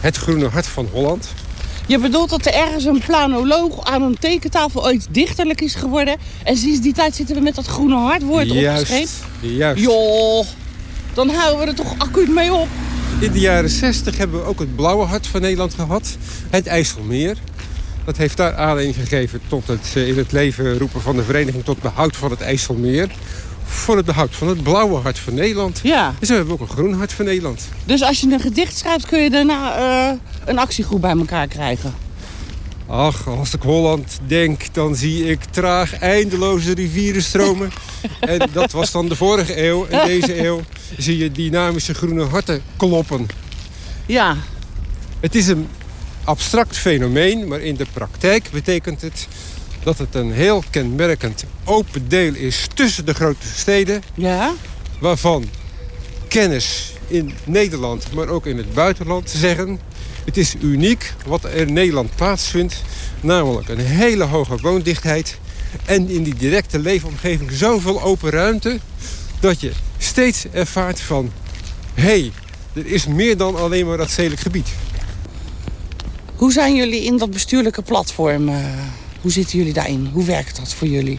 het Groene Hart van Holland... Je bedoelt dat er ergens een planoloog aan een tekentafel ooit dichterlijk is geworden... en sinds die tijd zitten we met dat groene hartwoord opgeschreven? Juist. Joh, dan houden we er toch acuut mee op. In de jaren 60 hebben we ook het blauwe hart van Nederland gehad. Het IJsselmeer. Dat heeft daar aanleiding gegeven tot het in het leven roepen van de vereniging... tot behoud van het IJsselmeer voor het behoud van het blauwe hart van Nederland. Ja. En zo hebben we ook een groen hart van Nederland. Dus als je een gedicht schrijft, kun je daarna uh, een actiegroep bij elkaar krijgen? Ach, als ik Holland denk, dan zie ik traag eindeloze rivieren stromen. en dat was dan de vorige eeuw. En deze eeuw zie je dynamische groene harten kloppen. Ja. Het is een abstract fenomeen, maar in de praktijk betekent het dat het een heel kenmerkend open deel is tussen de grote steden. Ja. Waarvan kennis in Nederland, maar ook in het buitenland zeggen... het is uniek wat er in Nederland plaatsvindt. Namelijk een hele hoge woondichtheid. En in die directe leefomgeving zoveel open ruimte... dat je steeds ervaart van... hé, hey, er is meer dan alleen maar dat stedelijk gebied. Hoe zijn jullie in dat bestuurlijke platform... Uh... Hoe zitten jullie daarin? Hoe werkt dat voor jullie?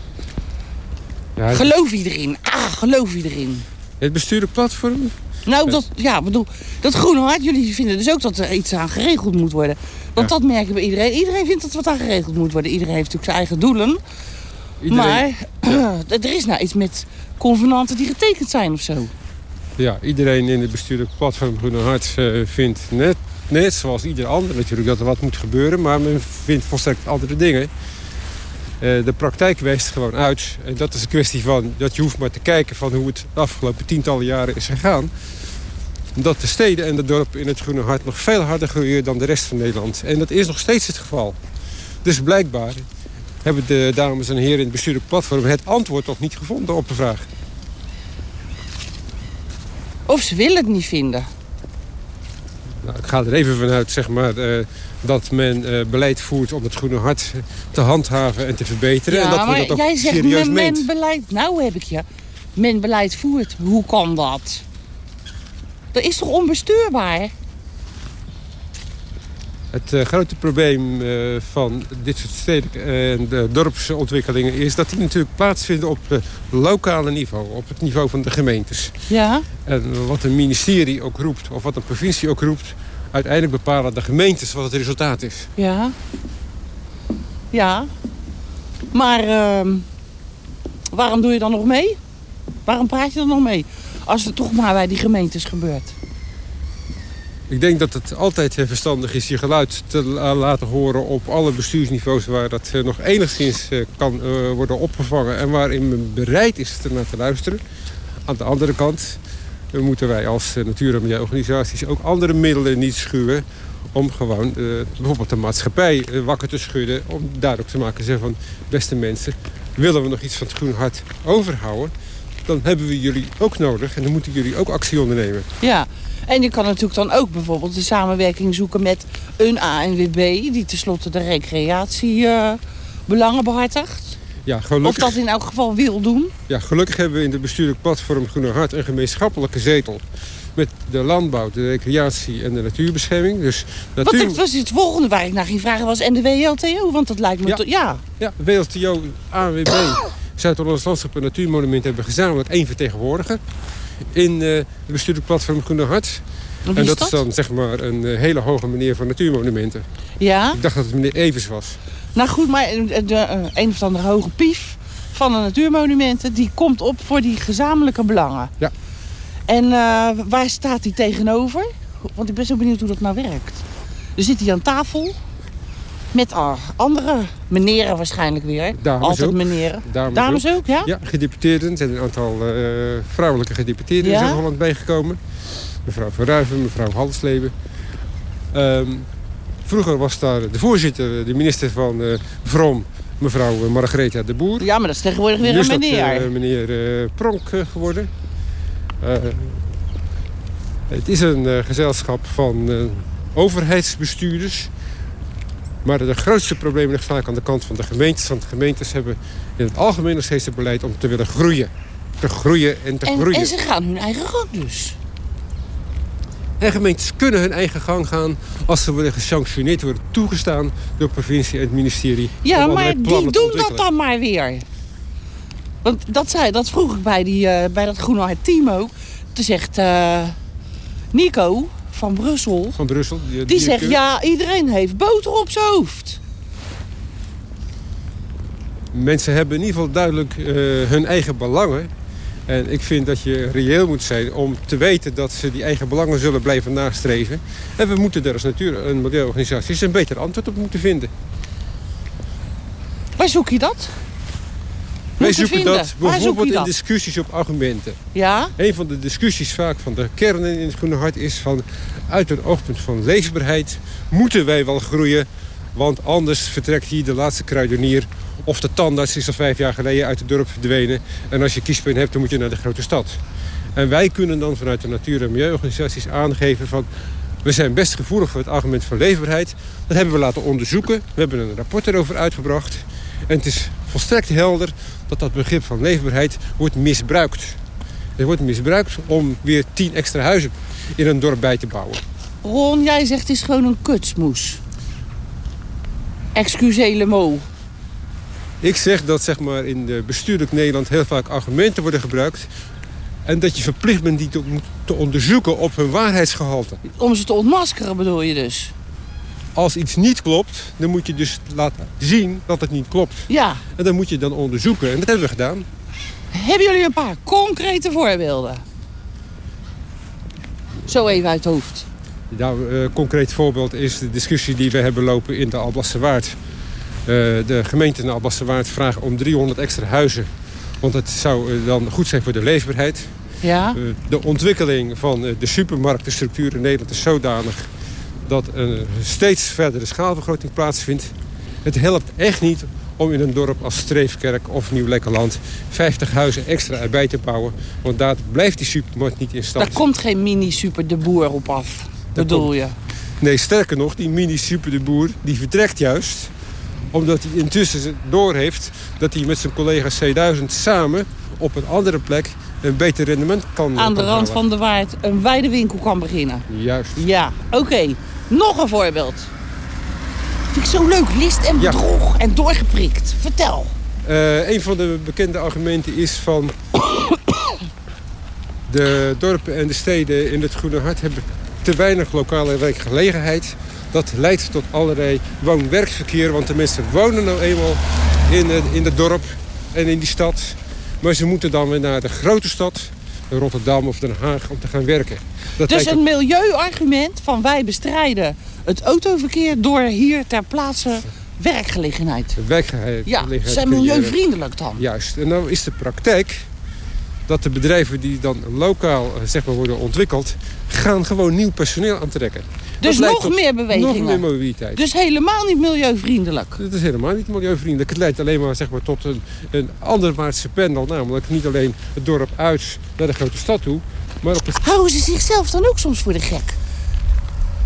Ja, geloof iedereen. Ah, geloof iedereen. Het bestuurlijk platform? Nou, dat, ja, bedoel, dat groene hart, jullie vinden dus ook dat er iets aan geregeld moet worden. Want dat merken we iedereen. Iedereen vindt dat wat aan geregeld moet worden. Iedereen heeft natuurlijk zijn eigen doelen. Iedereen, maar er is nou iets met convenanten die getekend zijn of zo. Ja, iedereen in het bestuurlijk platform Groene Hart uh, vindt net Net zoals ieder ander natuurlijk dat er wat moet gebeuren. Maar men vindt volstrekt andere dingen. Uh, de praktijk wijst gewoon uit. En dat is een kwestie van dat je hoeft maar te kijken van hoe het de afgelopen tientallen jaren is gegaan. Dat de steden en de dorpen in het Groene Hart nog veel harder groeien dan de rest van Nederland. En dat is nog steeds het geval. Dus blijkbaar hebben de dames en heren in het bestuurlijk platform het antwoord nog niet gevonden op de vraag. Of ze willen het niet vinden. Nou, ik ga er even vanuit zeg maar, eh, dat men eh, beleid voert om het Groene Hart te handhaven en te verbeteren. Ja, en dat maar we dat ook jij zegt serieus men, men beleid... Nou heb ik je. Men beleid voert. Hoe kan dat? Dat is toch onbestuurbaar? Het eh, grote probleem eh, van dit soort stedelijke en uh, dorpsontwikkelingen is dat die natuurlijk plaatsvinden op het lokale niveau, op het niveau van de gemeentes. Ja. En wat een ministerie ook roept, of wat een provincie ook roept, uiteindelijk bepalen de gemeentes wat het resultaat is. Ja. Ja. Maar ehm, waarom doe je dan nog mee? Waarom praat je dan nog mee? Als het toch maar bij die gemeentes gebeurt. Ik denk dat het altijd verstandig is je geluid te la- laten horen op alle bestuursniveaus waar dat eh, nog enigszins eh, kan eh, worden opgevangen en waarin men bereid is ernaar te luisteren. Aan de andere kant moeten wij als natuur- en milieuorganisaties ook andere middelen niet schuwen om gewoon bijvoorbeeld de maatschappij wakker te schudden. Om duidelijk te maken zeggen van beste mensen, willen we nog iets van het groen hart overhouden, dan hebben we jullie ook nodig en dan moeten jullie ook actie ondernemen. Ja. En je kan natuurlijk dan ook bijvoorbeeld de samenwerking zoeken met een ANWB... die tenslotte de recreatie eh, belangen behartigt. Ja, gelukkig. Of dat in elk geval wil doen. Ja, gelukkig hebben we in de bestuurlijk platform Groene Hart een gemeenschappelijke zetel. Met de landbouw, de recreatie en de natuurbescherming. Dus natuur... dat was het volgende waar ik naar ging vragen was... en de WLTO, want dat lijkt me... Ja. to- ja. Ja, WLTO, ANWB, Zuid-Hollands Landschap en Natuurmonument hebben gezamenlijk één vertegenwoordiger. In eh, het bestuurlijk platform Groene Hart. En dat, dat? is dan zeg maar een eh, hele hoge meneer van natuurmonumenten. Ja? Ik dacht dat het meneer Evers was. Nou goed, maar eh, de, een of andere hoge pief van de natuurmonumenten... die komt op voor die gezamenlijke belangen. Ja. En waar staat hij tegenover? Want ik ben zo benieuwd hoe dat nou werkt. Dan zit hij aan tafel met andere meneren waarschijnlijk weer. Dames Altijd ook. meneren. Dames, Dames ook, ja? Ja, gedeputeerden. Er zijn een aantal eh, vrouwelijke gedeputeerden Ja? in Zuid-Holland bijgekomen. Mevrouw Van Ruiven, mevrouw Halsleben. Ehm, vroeger was daar de voorzitter, de minister van eh Vrom, mevrouw Margaretha de Boer. Ja, maar dat is tegenwoordig weer Nu een is dat, meneer. eh, meneer Pronk geworden. Het is een gezelschap van overheidsbestuurders. Maar de grootste probleem ligt vaak aan de kant van de gemeentes. Want de gemeentes hebben in het algemeen nog steeds het beleid om te willen groeien. Te groeien en te en, groeien. en ze gaan hun eigen gang dus. En gemeentes kunnen hun eigen gang gaan als ze worden gesanctioneerd, worden toegestaan door provincie en het ministerie. Ja, maar die doen dat dan maar weer. Want dat, zei, dat vroeg ik bij, die, eh, bij dat Groene Hart team ook. Toen zegt eh, Nico van Brussel... Van Brussel. Die, Die zegt, ja, iedereen heeft boter op zijn hoofd. Mensen hebben in ieder geval duidelijk eh, hun eigen belangen. En ik vind dat je reëel moet zijn om te weten dat ze die eigen belangen zullen blijven nastreven. En we moeten daar als natuur- en milieuorganisaties een beter antwoord op moeten vinden. Waar zoek je dat? Wij zoeken vinden. dat bijvoorbeeld in dat? discussies op argumenten. Ja? Een van de discussies vaak van de kernen in het Groene Hart is van... uit een oogpunt van leefbaarheid moeten wij wel groeien... want anders vertrekt hier de laatste kruidenier... of de tandarts is al vijf jaar geleden uit het dorp verdwenen... en als je kiespijn hebt, dan moet je naar de grote stad. En wij kunnen dan vanuit de natuur- en milieuorganisaties aangeven van... we zijn best gevoelig voor het argument van leefbaarheid. Dat hebben we laten onderzoeken. We hebben een rapport erover uitgebracht. En het is volstrekt helder dat dat begrip van leefbaarheid wordt misbruikt. Het wordt misbruikt om weer tien extra huizen in een dorp bij te bouwen. Ron, jij zegt het is gewoon een kutsmoes. Excusez mot. Ik zeg dat zeg maar, in de bestuurlijk Nederland heel vaak argumenten worden gebruikt... en dat je verplicht bent die te, te onderzoeken op hun waarheidsgehalte. Om ze te ontmaskeren bedoel je dus? Als iets niet klopt, dan moet je dus laten zien dat het niet klopt. Ja. En dan moet je dan onderzoeken. En dat hebben we gedaan. Hebben jullie een paar concrete voorbeelden? Zo even uit het hoofd. Nou, een concreet voorbeeld is de discussie die we hebben lopen in de Alblasserwaard. Uh, de gemeente in Alblasserwaard vragen om 300 extra huizen. Want het zou uh, dan goed zijn voor de leefbaarheid. Ja. De ontwikkeling van de supermarktenstructuur in Nederland is zodanig... dat een steeds verdere schaalvergroting plaatsvindt. Het helpt echt niet om in een dorp als Streefkerk of Nieuw-Lekkerland... 50 huizen extra erbij te bouwen. Want daar blijft die supermarkt niet in stand. Daar komt geen mini-super de boer op af. bedoel komt- je? Nee, sterker nog, die mini-super de boer die vertrekt juist omdat hij intussen doorheeft dat hij met zijn collega C1000 samen op een andere plek een beter rendement kan Aan de rand halen. van de waard een weidewinkel kan beginnen. Juist. Ja, oké. Nog een voorbeeld. Vind ik zo leuk. List en Ja. bedrog en doorgeprikt. Vertel. Eh, een van de bekende argumenten is van... de dorpen en de steden in het Groene Hart hebben te weinig lokale werkgelegenheid. Dat leidt tot allerlei woon-werkverkeer. Want de mensen wonen nou eenmaal in in het dorp en in die stad. Maar ze moeten dan weer naar de grote stad, Rotterdam of Den Haag, om te gaan werken. Dat dus een milieuargument van wij bestrijden het autoverkeer door hier ter plaatse werkgelegenheid. werkgelegenheid Ja, ze zijn milieuvriendelijk dan. Juist. En nou is de praktijk dat de bedrijven die dan lokaal eh, zeg maar, worden ontwikkeld... gaan gewoon nieuw personeel aantrekken. Dus nog meer bewegingen. Nog meer mobiliteit. Dus helemaal niet milieuvriendelijk. Het is helemaal niet milieuvriendelijk. Het leidt alleen maar, zeg maar tot een, een anderwaartse pendel. Namelijk niet alleen het dorp uit naar de grote stad toe... maar op het Houden ze zichzelf dan ook soms voor de gek?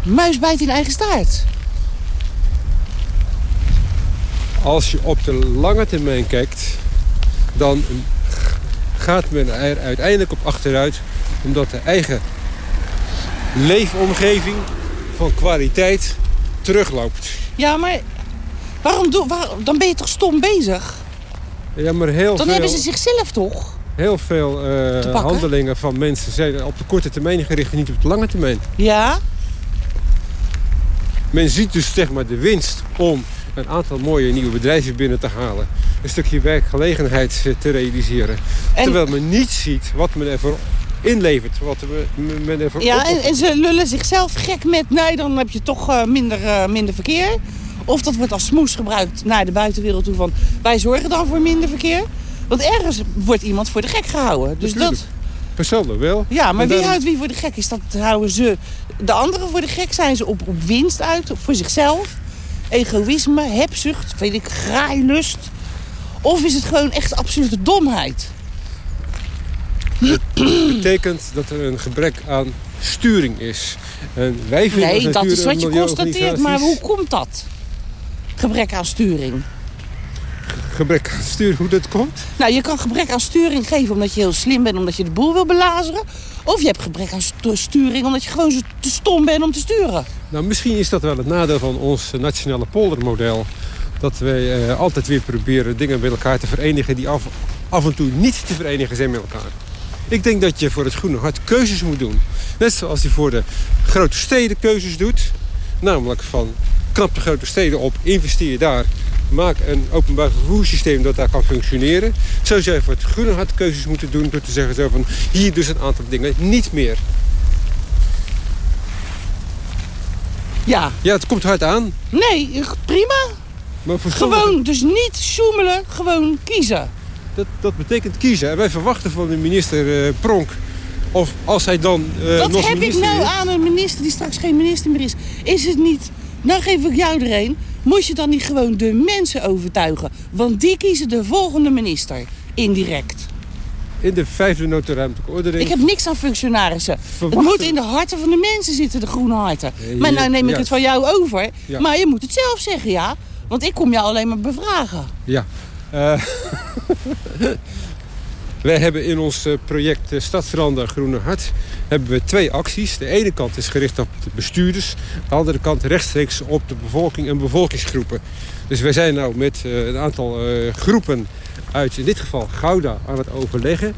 Muis bijt in eigen staart. Als je op de lange termijn kijkt, dan gaat men er uiteindelijk op achteruit. Omdat de eigen leefomgeving van kwaliteit terugloopt. Ja, maar waarom doe, waar, dan ben je toch stom bezig? Ja, maar heel Dan veel, hebben ze zichzelf toch? heel veel pakken? handelingen van mensen zijn op de korte termijn gericht en niet op de lange termijn. Ja? Men ziet dus zeg maar, de winst om een aantal mooie nieuwe bedrijven binnen te halen. Een stukje werkgelegenheid te realiseren. En- Terwijl men niet ziet wat men ervoor inlevert. Wat men- ervoor Ja, en, ze lullen zichzelf gek met... nee, dan heb je toch eh, minder, eh, minder verkeer. Of dat wordt als smoes gebruikt naar de buitenwereld toe van... wij zorgen dan voor minder verkeer. Want ergens wordt iemand voor de gek gehouden. Dus Natuurlijk. dat... Persoonlijk wel. Ja, maar En wie houdt wie voor de gek? Is dat houden ze de anderen voor de gek? Zijn ze op, op winst uit? Voor zichzelf? Egoïsme, hebzucht, weet ik, graailust? Of is het gewoon echt absolute domheid? Het betekent dat er een gebrek aan sturing is. En wij vinden Nee, dat is wat je constateert. Maar hoe komt dat? Gebrek aan sturing. Gebrek aan sturing, hoe dat komt? Nou, je kan gebrek aan sturing geven omdat je heel slim bent, omdat je de boel wil belazeren. Of je hebt gebrek aan stu- sturing omdat je gewoon zo te stom bent om te sturen. Nou, misschien is dat wel het nadeel van ons nationale poldermodel. Dat wij eh, altijd weer proberen dingen met elkaar te verenigen... die af, af en toe niet te verenigen zijn met elkaar. Ik denk dat je voor het Groene Hart keuzes moet doen. Net zoals je voor de grote steden keuzes doet. Namelijk van knap de grote steden op, investeer daar. Maak een openbaar vervoerssysteem dat daar kan functioneren. Zo zou je voor het Groene Hart keuzes moeten doen... door te zeggen zo van hier dus een aantal dingen niet meer. Ja. Ja, het komt hard aan. Nee, prima. Maar voor sommige- Gewoon, dus niet sjoemelen, gewoon kiezen. Dat, dat betekent kiezen. En wij verwachten van de minister eh, Pronk... of als hij dan eh Wat nog heb ik nou is... aan een minister die straks geen minister meer is? Is het niet... Nou geef ik jou er een. Moet je dan niet gewoon de mensen overtuigen? Want die kiezen de volgende minister. Indirect. In de vijfde noodruimtelijke ordening... Ik heb niks aan functionarissen. Verwachten- Het moet in de harten van de mensen zitten, de groene harten. Eh, Maar nou neem ik ja. het van jou over. Ja. Maar je moet het zelf zeggen, ja. Want ik kom jou alleen maar bevragen. Ja. Eh, wij hebben in ons eh, project eh, Stadsveranda Groene Hart hebben we twee acties. De ene kant is gericht op de bestuurders. De andere kant rechtstreeks op de bevolking en bevolkingsgroepen. Dus wij zijn nou met een aantal groepen uit in dit geval Gouda aan het overleggen.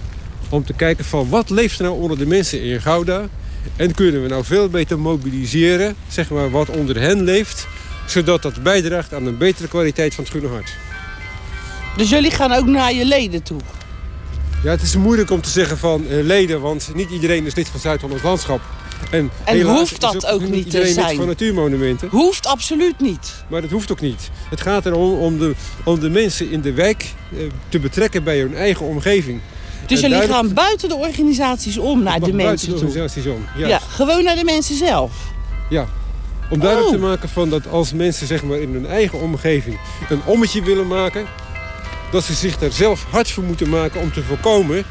Om te kijken van wat leeft er nou onder de mensen in Gouda. En kunnen we nou veel beter mobiliseren, zeg maar, wat onder hen leeft. Zodat dat bijdraagt aan een betere kwaliteit van het Groene Hart. Dus jullie gaan ook naar je leden toe. Ja, het is moeilijk om te zeggen van eh, leden, want niet iedereen is lid van Zuid-Hollands Landschap. En, En helaas hoeft dat ook niet te iedereen lid zijn. van natuurmonumenten. Hoeft absoluut niet. Maar dat hoeft ook niet. Het gaat erom om de, om de mensen in de wijk eh, te betrekken bij hun eigen omgeving. Dus En jullie gaan buiten de organisaties om naar de buiten mensen de toe. organisaties om. Ja, gewoon naar de mensen zelf. Ja. Om duidelijk Oh. te maken van dat als mensen zeg maar, in hun eigen omgeving een ommetje willen maken... dat ze zich daar zelf hard voor moeten maken om te voorkomen...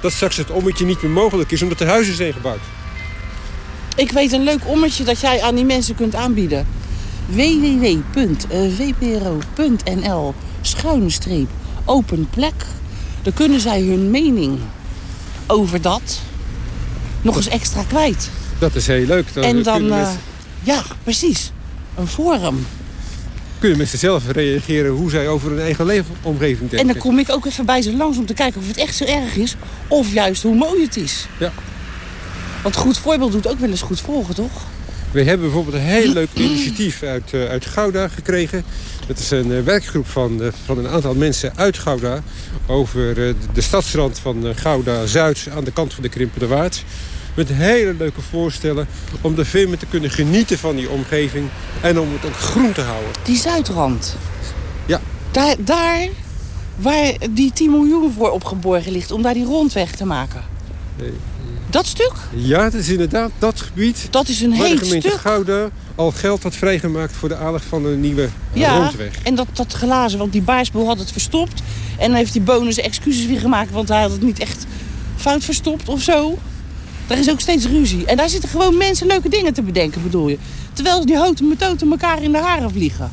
dat straks het ommetje niet meer mogelijk is omdat er huizen zijn gebouwd. Ik weet een leuk ommetje dat jij aan die mensen kunt aanbieden. www.vpro.nl schuine streep open plek. Dan kunnen zij hun mening over dat nog eens extra kwijt. Dat is heel leuk. Dan en dan, eh, mensen, ja, precies. Een forum. kunnen mensen zelf reageren hoe zij over hun eigen leefomgeving denken. En dan kom ik ook even bij ze langs om te kijken of het echt zo erg is. Of juist hoe mooi het is. Ja. Want goed voorbeeld doet ook wel eens goed volgen, toch? We hebben bijvoorbeeld een heel leuk initiatief uit, eh, uit Gouda gekregen. Dat is een eh, werkgroep van, eh, van een aantal mensen uit Gouda... over de, stadsrand van Gouda-Zuid aan de kant van de Krimpende Waard. Met hele leuke voorstellen om veel meer te kunnen genieten van die omgeving... en om het ook groen te houden. Die Zuidrand. Ja. Daar, daar waar die 10 miljoen voor opgeborgen ligt om daar die rondweg te maken. Dat stuk? Ja, het is inderdaad dat gebied... Dat is een waar de heet gemeente stuk. Gouda al geld had vrijgemaakt... voor de aanleg van een nieuwe Ja, rondweg. en dat, dat glazen, want die baarsboel had het verstopt. En dan heeft die bonus excuses weer gemaakt, want hij had het niet echt fout verstopt of zo. Daar is ook steeds ruzie. En daar zitten gewoon mensen leuke dingen te bedenken, bedoel je. Terwijl die houten metoten elkaar in de haren vliegen.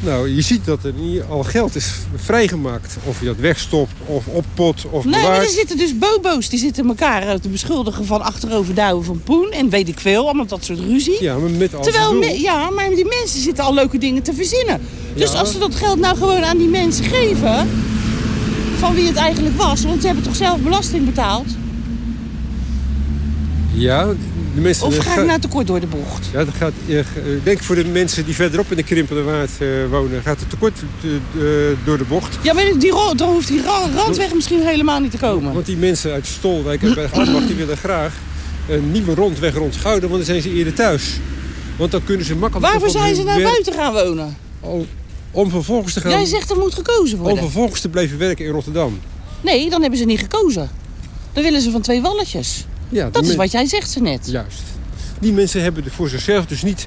Nou, je ziet dat er hier al geld is vrijgemaakt. Of je dat wegstopt, of oppot, of Nee, maar er zitten dus bobo's. Die zitten elkaar eh, te beschuldigen van achteroverduwen van poen. En weet ik veel, allemaal dat soort ruzie. Ja, maar met als Terwijl, me- ja, maar die mensen zitten al leuke dingen te verzinnen. Dus Ja. als ze dat geld nou gewoon aan die mensen geven... van wie het eigenlijk was... want ze hebben toch zelf belasting betaald? Ja, de mensen... Of ga ik nou tekort door de bocht? Ja, dat gaat, ik denk voor de mensen die verderop in de Krimpende Waard eh, wonen... gaat het tekort eh, door de bocht. Ja, maar die, dan hoeft die ra- randweg misschien helemaal niet te komen. Want die mensen uit Stolwijk en bij Gladbach... die willen graag een nieuwe rondweg rond Gouden... want dan zijn ze eerder thuis. Want dan kunnen ze makkelijk... Waarvoor zijn ze naar buiten gaan wonen? Om vervolgens te gaan... Jij zegt er moet gekozen Om worden. vervolgens te blijven werken in Rotterdam. Nee, dan hebben ze niet gekozen. Dan willen ze van twee walletjes. Ja, Dat is wat jij zegt ze net. Juist. Die mensen hebben voor zichzelf dus niet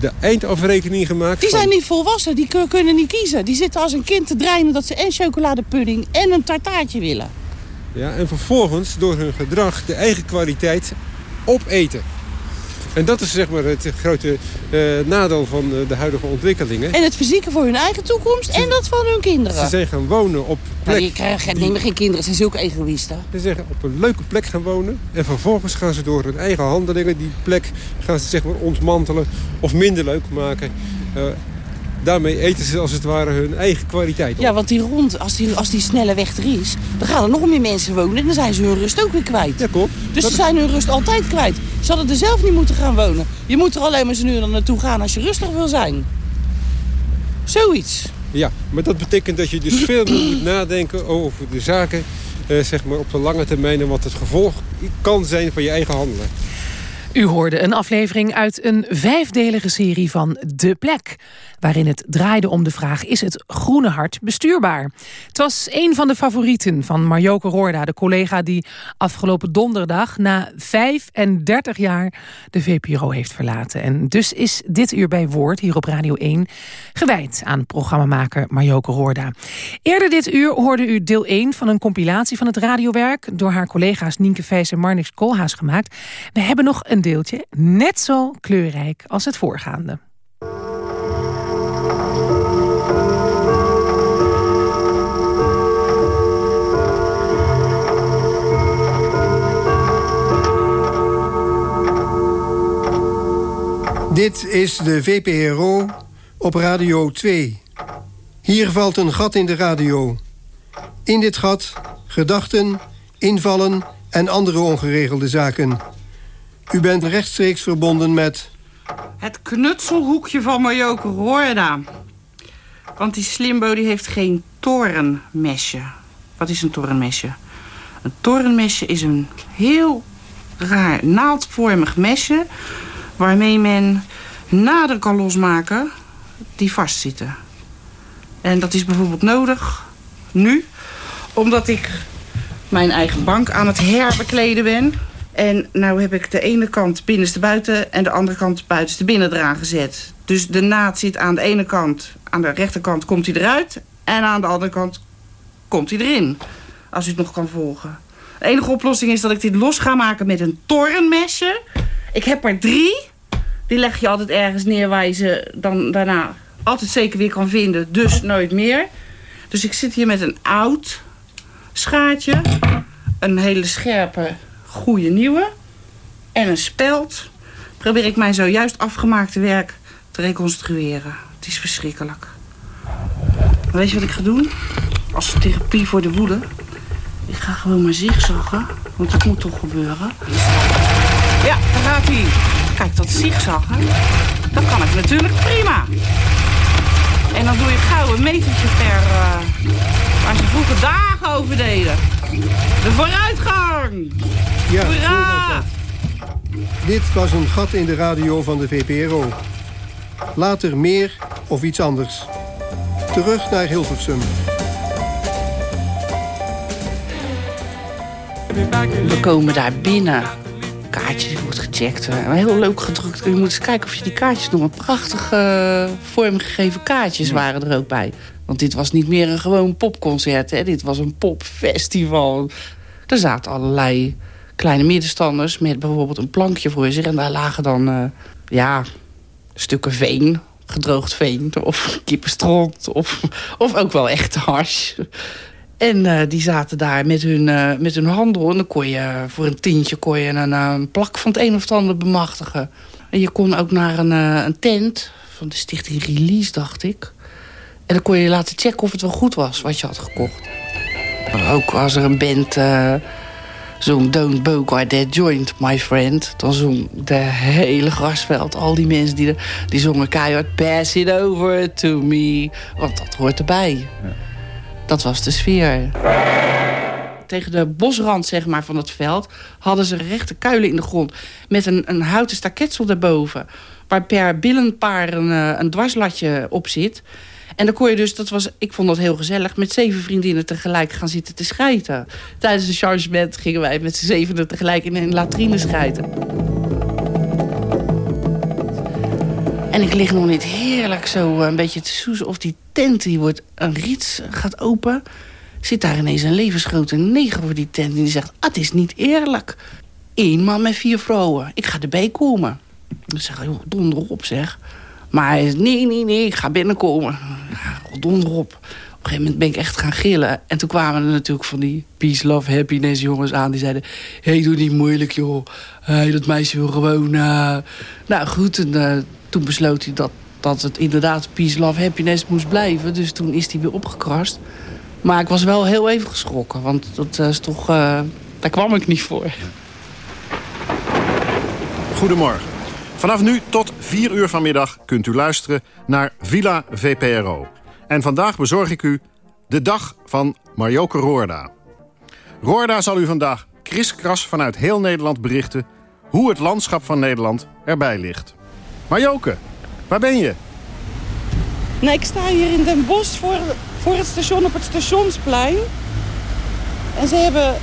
de eindafrekening gemaakt. Die van- zijn niet volwassen, die kun- kunnen niet kiezen. Die zitten als een kind te dreinen dat ze en chocoladepudding en een tartaartje willen. Ja, en vervolgens door hun gedrag de eigen kwaliteit opeten. En dat is zeg maar het grote eh, nadeel van eh, de huidige ontwikkelingen. En het verzieken voor hun eigen toekomst en dat van hun kinderen. Ze zijn gaan wonen op plek... je krijgt neem maar geen kinderen, ze zijn zulke egoïsten. Ze zeggen op een leuke plek gaan wonen. En vervolgens gaan ze door hun eigen handelingen die plek gaan ze zeg maar ontmantelen of minder leuk maken. Eh, daarmee eten ze als het ware hun eigen kwaliteit op. Ja, want die rond, als die, als die snelle weg er is, dan gaan er nog meer mensen wonen en dan zijn ze hun rust ook weer kwijt. Ja, klopt. Dus ze zijn hun rust altijd kwijt. Ze hadden er zelf niet moeten gaan wonen. Je moet er alleen maar zo nu en dan naartoe gaan als je rustig wil zijn. Zoiets. Ja, maar dat betekent dat je dus veel meer moet nadenken over de zaken eh, zeg maar op de lange termijn en wat het gevolg kan zijn van je eigen handelen. U hoorde een aflevering uit een vijfdelige serie van De Plek. Waarin het draaide om de vraag, is het groene hart bestuurbaar? Het was een van de favorieten van Marjoke Roorda, de collega die afgelopen donderdag na 35 jaar de VPRO heeft verlaten. En dus is dit uur bij Woord hier op Radio 1 gewijd aan programmamaker Marjoke Roorda. Eerder dit uur hoorde u deel 1 van een compilatie van het radiowerk door haar collega's Nienke Vijs en Marnix Koolhaas gemaakt. We hebben nog een deeltje net zo kleurrijk als het voorgaande. Dit is de VPRO op Radio 2. Hier valt een gat in de radio. In dit gat gedachten, invallen en andere ongeregelde zaken. U bent rechtstreeks verbonden met... Het knutselhoekje van Marjoke Roorda. Want die Slimbo die heeft geen torenmesje. Wat is een torenmesje? Een torenmesje is een heel raar naaldvormig mesje... waarmee men naden kan losmaken die vastzitten. En dat is bijvoorbeeld nodig nu... omdat ik mijn eigen bank aan het herbekleden ben... En nou heb ik de ene kant binnenste buiten en de andere kant buitenste binnen eraan gezet. Dus de naad zit aan de ene kant, aan de rechterkant komt hij eruit. En aan de andere kant komt hij erin. Als u het nog kan volgen. De enige oplossing is dat ik dit los ga maken met een torenmesje. Ik heb er drie. Die leg je altijd ergens neer waar je ze dan daarna altijd zeker weer kan vinden. Dus nooit meer. Dus ik zit hier met een oud schaartje. Een hele scherpe, goede nieuwe. En een speld. Probeer ik mijn zojuist afgemaakte werk te reconstrueren. Het is verschrikkelijk. Weet je wat ik ga doen? Als therapie voor de woede. Ik ga gewoon maar zigzaggen. Want dat moet toch gebeuren. Ja, daar gaat hij. Kijk, dat zigzaggen. Dat kan ik natuurlijk prima. En dan doe je gauw een metertje per... Uh, waar ze vroeger dagen over deden. De vooruitgang! Ja, Hoera! Dit was een gat in de radio van de VPRO. Later meer of iets anders. Terug naar Hilversum. We komen daar binnen. Kaartje wordt gecheckt. eh, Heel leuk gedrukt. Je moet eens kijken of je die kaartjes nog een prachtige eh, vormgegeven kaartjes waren er ook bij. Want dit was niet meer een gewoon popconcert. Hè? Dit was een popfestival. Er zaten allerlei kleine middenstanders met bijvoorbeeld een plankje voor zich. En daar lagen dan eh, ja, stukken veen, gedroogd veen of kippenstront of, of ook wel echte hars. En eh, die zaten daar met hun, eh, met hun handel. En dan kon je voor een tientje kon een, plak van het een of het ander bemachtigen. En je kon ook naar een, een tent van de stichting Release, dacht ik. En dan kon je laten checken of het wel goed was wat je had gekocht. Maar ook als er een band eh zong Don't Bogart That Joint, my friend... dan zong de hele grasveld, al die mensen die, er, die zongen keihard... Pass it over to me, want dat hoort erbij. Dat was de sfeer. Tegen de bosrand zeg maar, van het veld hadden ze rechte kuilen in de grond... met een, een houten staketsel daarboven... waar per billenpaar een, eh, een dwarslatje op zit... En dan kon je dus, dat was, ik vond dat heel gezellig... met zeven vriendinnen tegelijk gaan zitten te schijten. Tijdens een chargement gingen wij met z'n zevenen tegelijk in een latrine schijten. En ik lig nog niet heerlijk zo eh, een beetje te soezen... of die tent, die wordt een riets gaat open... zit daar ineens een levensgrote neger voor die tent... en die zegt, ah, het is niet eerlijk. Eén man met vier vrouwen, ik ga erbij komen. Dus zeg, joh, donder op zeg. Maar hij zei, nee, nee, nee, ik ga binnenkomen. Ja, donder op. Op een gegeven moment ben ik echt gaan gillen. En toen kwamen er natuurlijk van die peace, love, happiness jongens aan. Die zeiden, hé, hey, doe niet moeilijk joh. Hey, dat meisje wil gewoon... eh." Nou goed, en eh, toen besloot hij dat, dat het inderdaad peace, love, happiness moest blijven. Dus toen is hij weer opgekrast. Maar ik was wel heel even geschrokken. Want dat is toch... eh, daar kwam ik niet voor. Goedemorgen. Vanaf nu tot 4 uur vanmiddag kunt u luisteren naar Villa VPRO. En vandaag bezorg ik u de dag van Marjoke Roorda. Roorda zal u vandaag kriskras vanuit heel Nederland berichten... hoe het landschap van Nederland erbij ligt. Marjoke, waar ben je? Nee, ik sta hier in Den Bosch voor, voor het station op het stationsplein. En ze hebben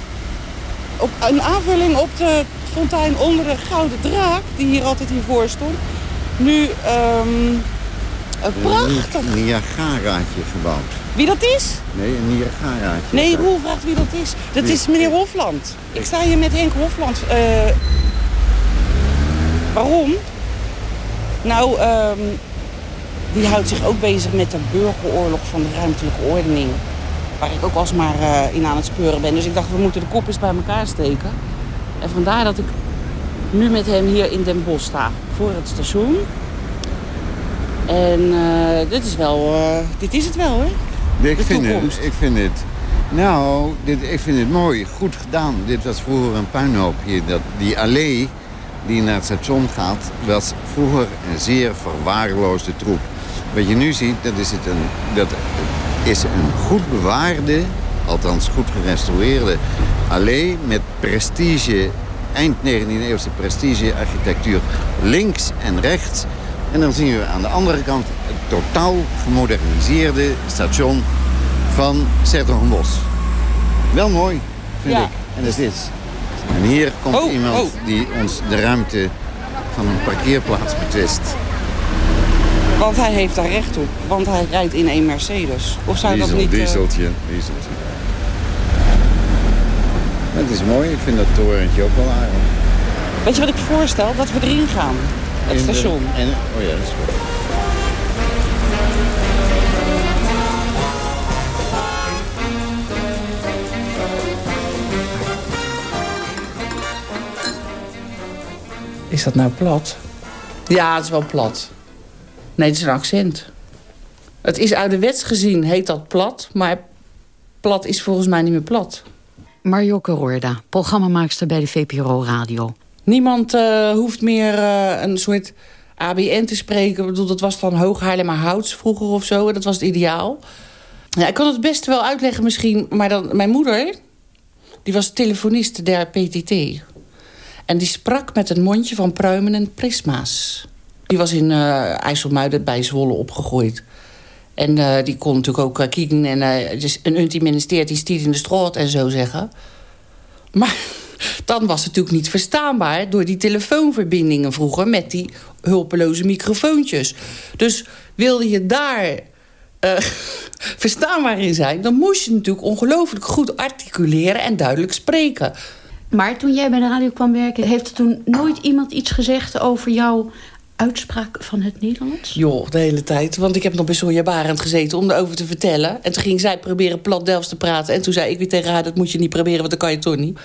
op, een aanvulling op de fontein onder de Gouden Draak... die hier altijd hiervoor stond. Nu ehm, een prachtig... Een Niagaraatje gebouwd. Wie dat is? Nee, een Niagaraatje. Nee, Roel vraagt wie dat is. Dat is meneer Hofland. Ik sta hier met Henk Hofland. Eh, waarom? Nou, ehm, die houdt zich ook bezig met de burgeroorlog van de ruimtelijke ordening. Waar ik ook alsmaar eh in aan het speuren ben. Dus ik dacht, we moeten de kop eens bij elkaar steken. En vandaar dat ik nu met hem hier in Den Bosch sta. Voor het station. En eh, dit is wel... eh, dit is het wel? Nee, ik, De vind toekomst. het, ik vind het... Nou, dit, ik vind het mooi. Goed gedaan. Dit was vroeger een puinhoop hier. Dat, die allee die naar het station gaat... was vroeger een zeer verwaarloosde troep. Wat je nu ziet, dat is, het een, dat is een goed bewaarde... althans goed gerestaureerde allee... met prestige, eind 19e eeuwse prestige-architectuur... links en rechts... En dan zien we aan de andere kant het totaal gemoderniseerde station van Sertogenbos. Wel mooi, vind Ja. ik. En dat is dit. En hier komt Oh, iemand oh. die ons de ruimte van een parkeerplaats betwist. Want hij heeft daar recht op. Want hij rijdt in een Mercedes. Of zou Diesel, dat niet... eh, dieseltje, dieseltje. Het is mooi, ik vind dat torentje ook wel aardig. Weet je wat ik voorstel? Dat we erin gaan. Het In de- station. En, oh ja, dat is goed. Is dat nou plat? Ja, het is wel plat. Nee, het is een accent. Het is ouderwets gezien, heet dat plat. Maar plat is volgens mij niet meer plat. Marjoke Roorda, programmamaakster bij de VPRO Radio. Niemand eh, hoeft meer eh, een soort ABN te spreken. Ik bedoel, dat was dan Hoog Houts vroeger of zo. Dat was het ideaal. Ja, ik kan het best wel uitleggen misschien. Maar dan, mijn moeder, die was telefoniste der PTT. En die sprak met een mondje van pruimen en prisma's. Die was in eh IJsselmuiden bij Zwolle opgegroeid. En eh, die kon natuurlijk ook uh, en eh, dus een untie ministeert die stiet in de straat en zo zeggen. Maar dan was het natuurlijk niet verstaanbaar door die telefoonverbindingen vroeger met die hulpeloze microfoontjes. Dus wilde je daar verstaanbaar in zijn, dan moest je natuurlijk ongelooflijk goed articuleren en duidelijk spreken. Maar toen jij bij de radio kwam werken... heeft er toen nooit iemand iets gezegd over jouw uitspraak van het Nederlands? Joh, de hele tijd. Want ik heb nog bij Sonja Barend gezeten om erover te vertellen. En toen ging zij proberen plat Delfts te praten. En toen zei ik weer tegen haar, dat moet je niet proberen, want dan kan je toch niet.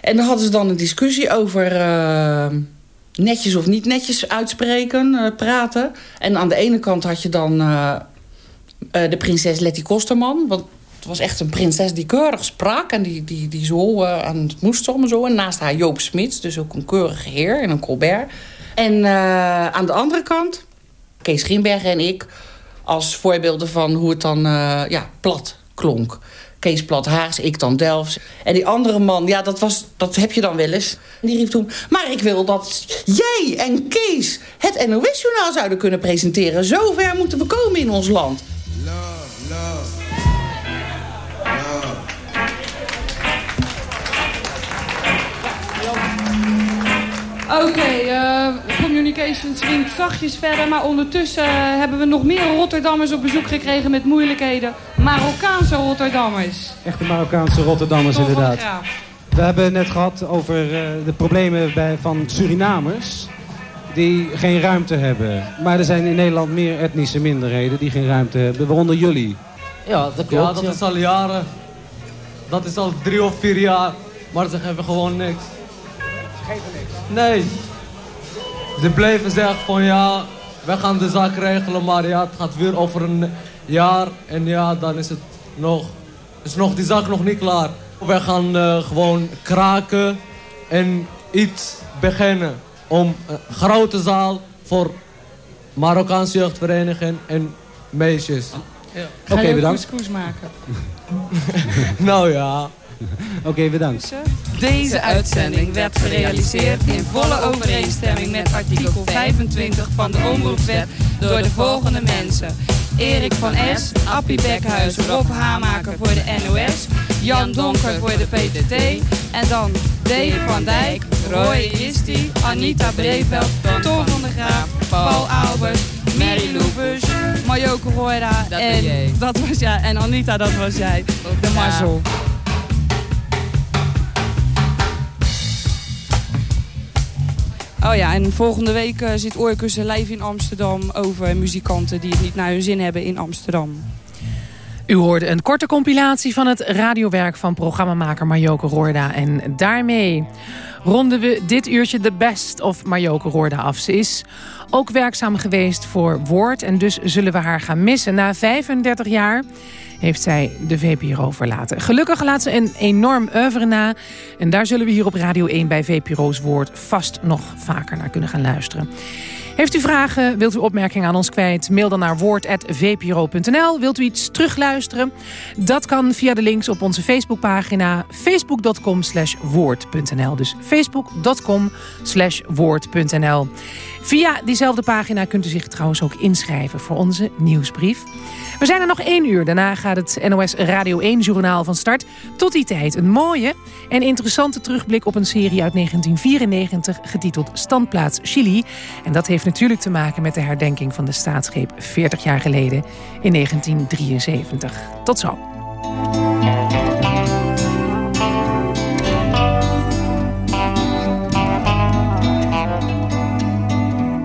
En dan hadden ze dan een discussie over eh, netjes of niet netjes uitspreken, eh, praten. En aan de ene kant had je dan eh, de prinses Letty Kosterman. Want het was echt een prinses die keurig sprak. En die, die, die zo aan het moest allemaal zo. En naast haar Joop Smits, dus ook een keurige heer en een Colbert. En eh, aan de andere kant, Kees Grimbergen en ik... als voorbeelden van hoe het dan eh, ja, plat klonk. Kees plat Haags, ik dan Delfts. En die andere man, ja, dat, was, dat heb je dan wel eens. En die riep toen, maar ik wil dat jij en Kees het NOS-journaal zouden kunnen presenteren. Zo ver moeten we komen in ons land. Oké, eh, communications ging zachtjes verder, maar ondertussen hebben we nog meer Rotterdammers op bezoek gekregen met moeilijkheden. Marokkaanse Rotterdammers. Echte Marokkaanse Rotterdammers Toch inderdaad. We hebben het net gehad over eh, de problemen bij, van Surinamers die geen ruimte hebben. Maar er zijn in Nederland meer etnische minderheden die geen ruimte hebben, waaronder jullie. Ja, dat klopt. Ja, dat is al jaren. Dat is al drie of vier jaar. Maar ze geven gewoon niks. Ze geven niks. Nee. Ze blijven zeggen van ja, wij gaan de zaak regelen, maar ja, het gaat weer over een jaar. En ja, dan is het nog, is nog die zaak nog niet klaar. Wij gaan eh, gewoon kraken en iets beginnen om een grote zaal voor Marokkaanse jeugdvereniging en meisjes. Ja. Ga je ook couscous maken? nou ja. Oké, bedankt. Deze uitzending werd gerealiseerd in volle overeenstemming met artikel 25 van de Omroepwet door de volgende mensen. Erik van S, Appie Bekhuis, Rob Hamaker voor de NOS, Jan Donker voor de PTT en dan Dave van Dijk, Roy Isti, Anita Breveld, Tom van der Graaf, Paul Albers, Mary Loebers, Marjoke Dat en dat was jij en Anita dat was jij. De Marcel. Oh ja, en volgende week eh, zit Oorkussen live in Amsterdam over muzikanten die het niet naar hun zin hebben in Amsterdam. U hoorde een korte compilatie van het radiowerk van programmamaker Marjoke Roorda. En daarmee ronden we dit uurtje de best of Marjoke Roorda af. Ze is ook werkzaam geweest voor Woord en dus zullen we haar gaan missen. Na 35 jaar heeft zij de VPRO verlaten. Gelukkig laat ze een enorm oeuvre na. En daar zullen we hier op Radio 1 bij VPRO's Woord vast nog vaker naar kunnen gaan luisteren. Heeft u vragen, wilt u opmerkingen aan ons kwijt? Mail dan naar woord.vpro.nl. Wilt u iets terugluisteren? Dat kan via de links op onze Facebookpagina facebook.com slash woord.nl. Dus facebook.com slash woord.nl. Via diezelfde pagina kunt u zich trouwens ook inschrijven voor onze nieuwsbrief. We zijn er nog één uur. Daarna gaat het NOS Radio 1-journaal van start. Tot die tijd een mooie en interessante terugblik op een serie uit 1994... getiteld Standplaats Chili. En dat heeft natuurlijk te maken met de herdenking van de staatsgreep 40 jaar geleden in 1973. Tot zo.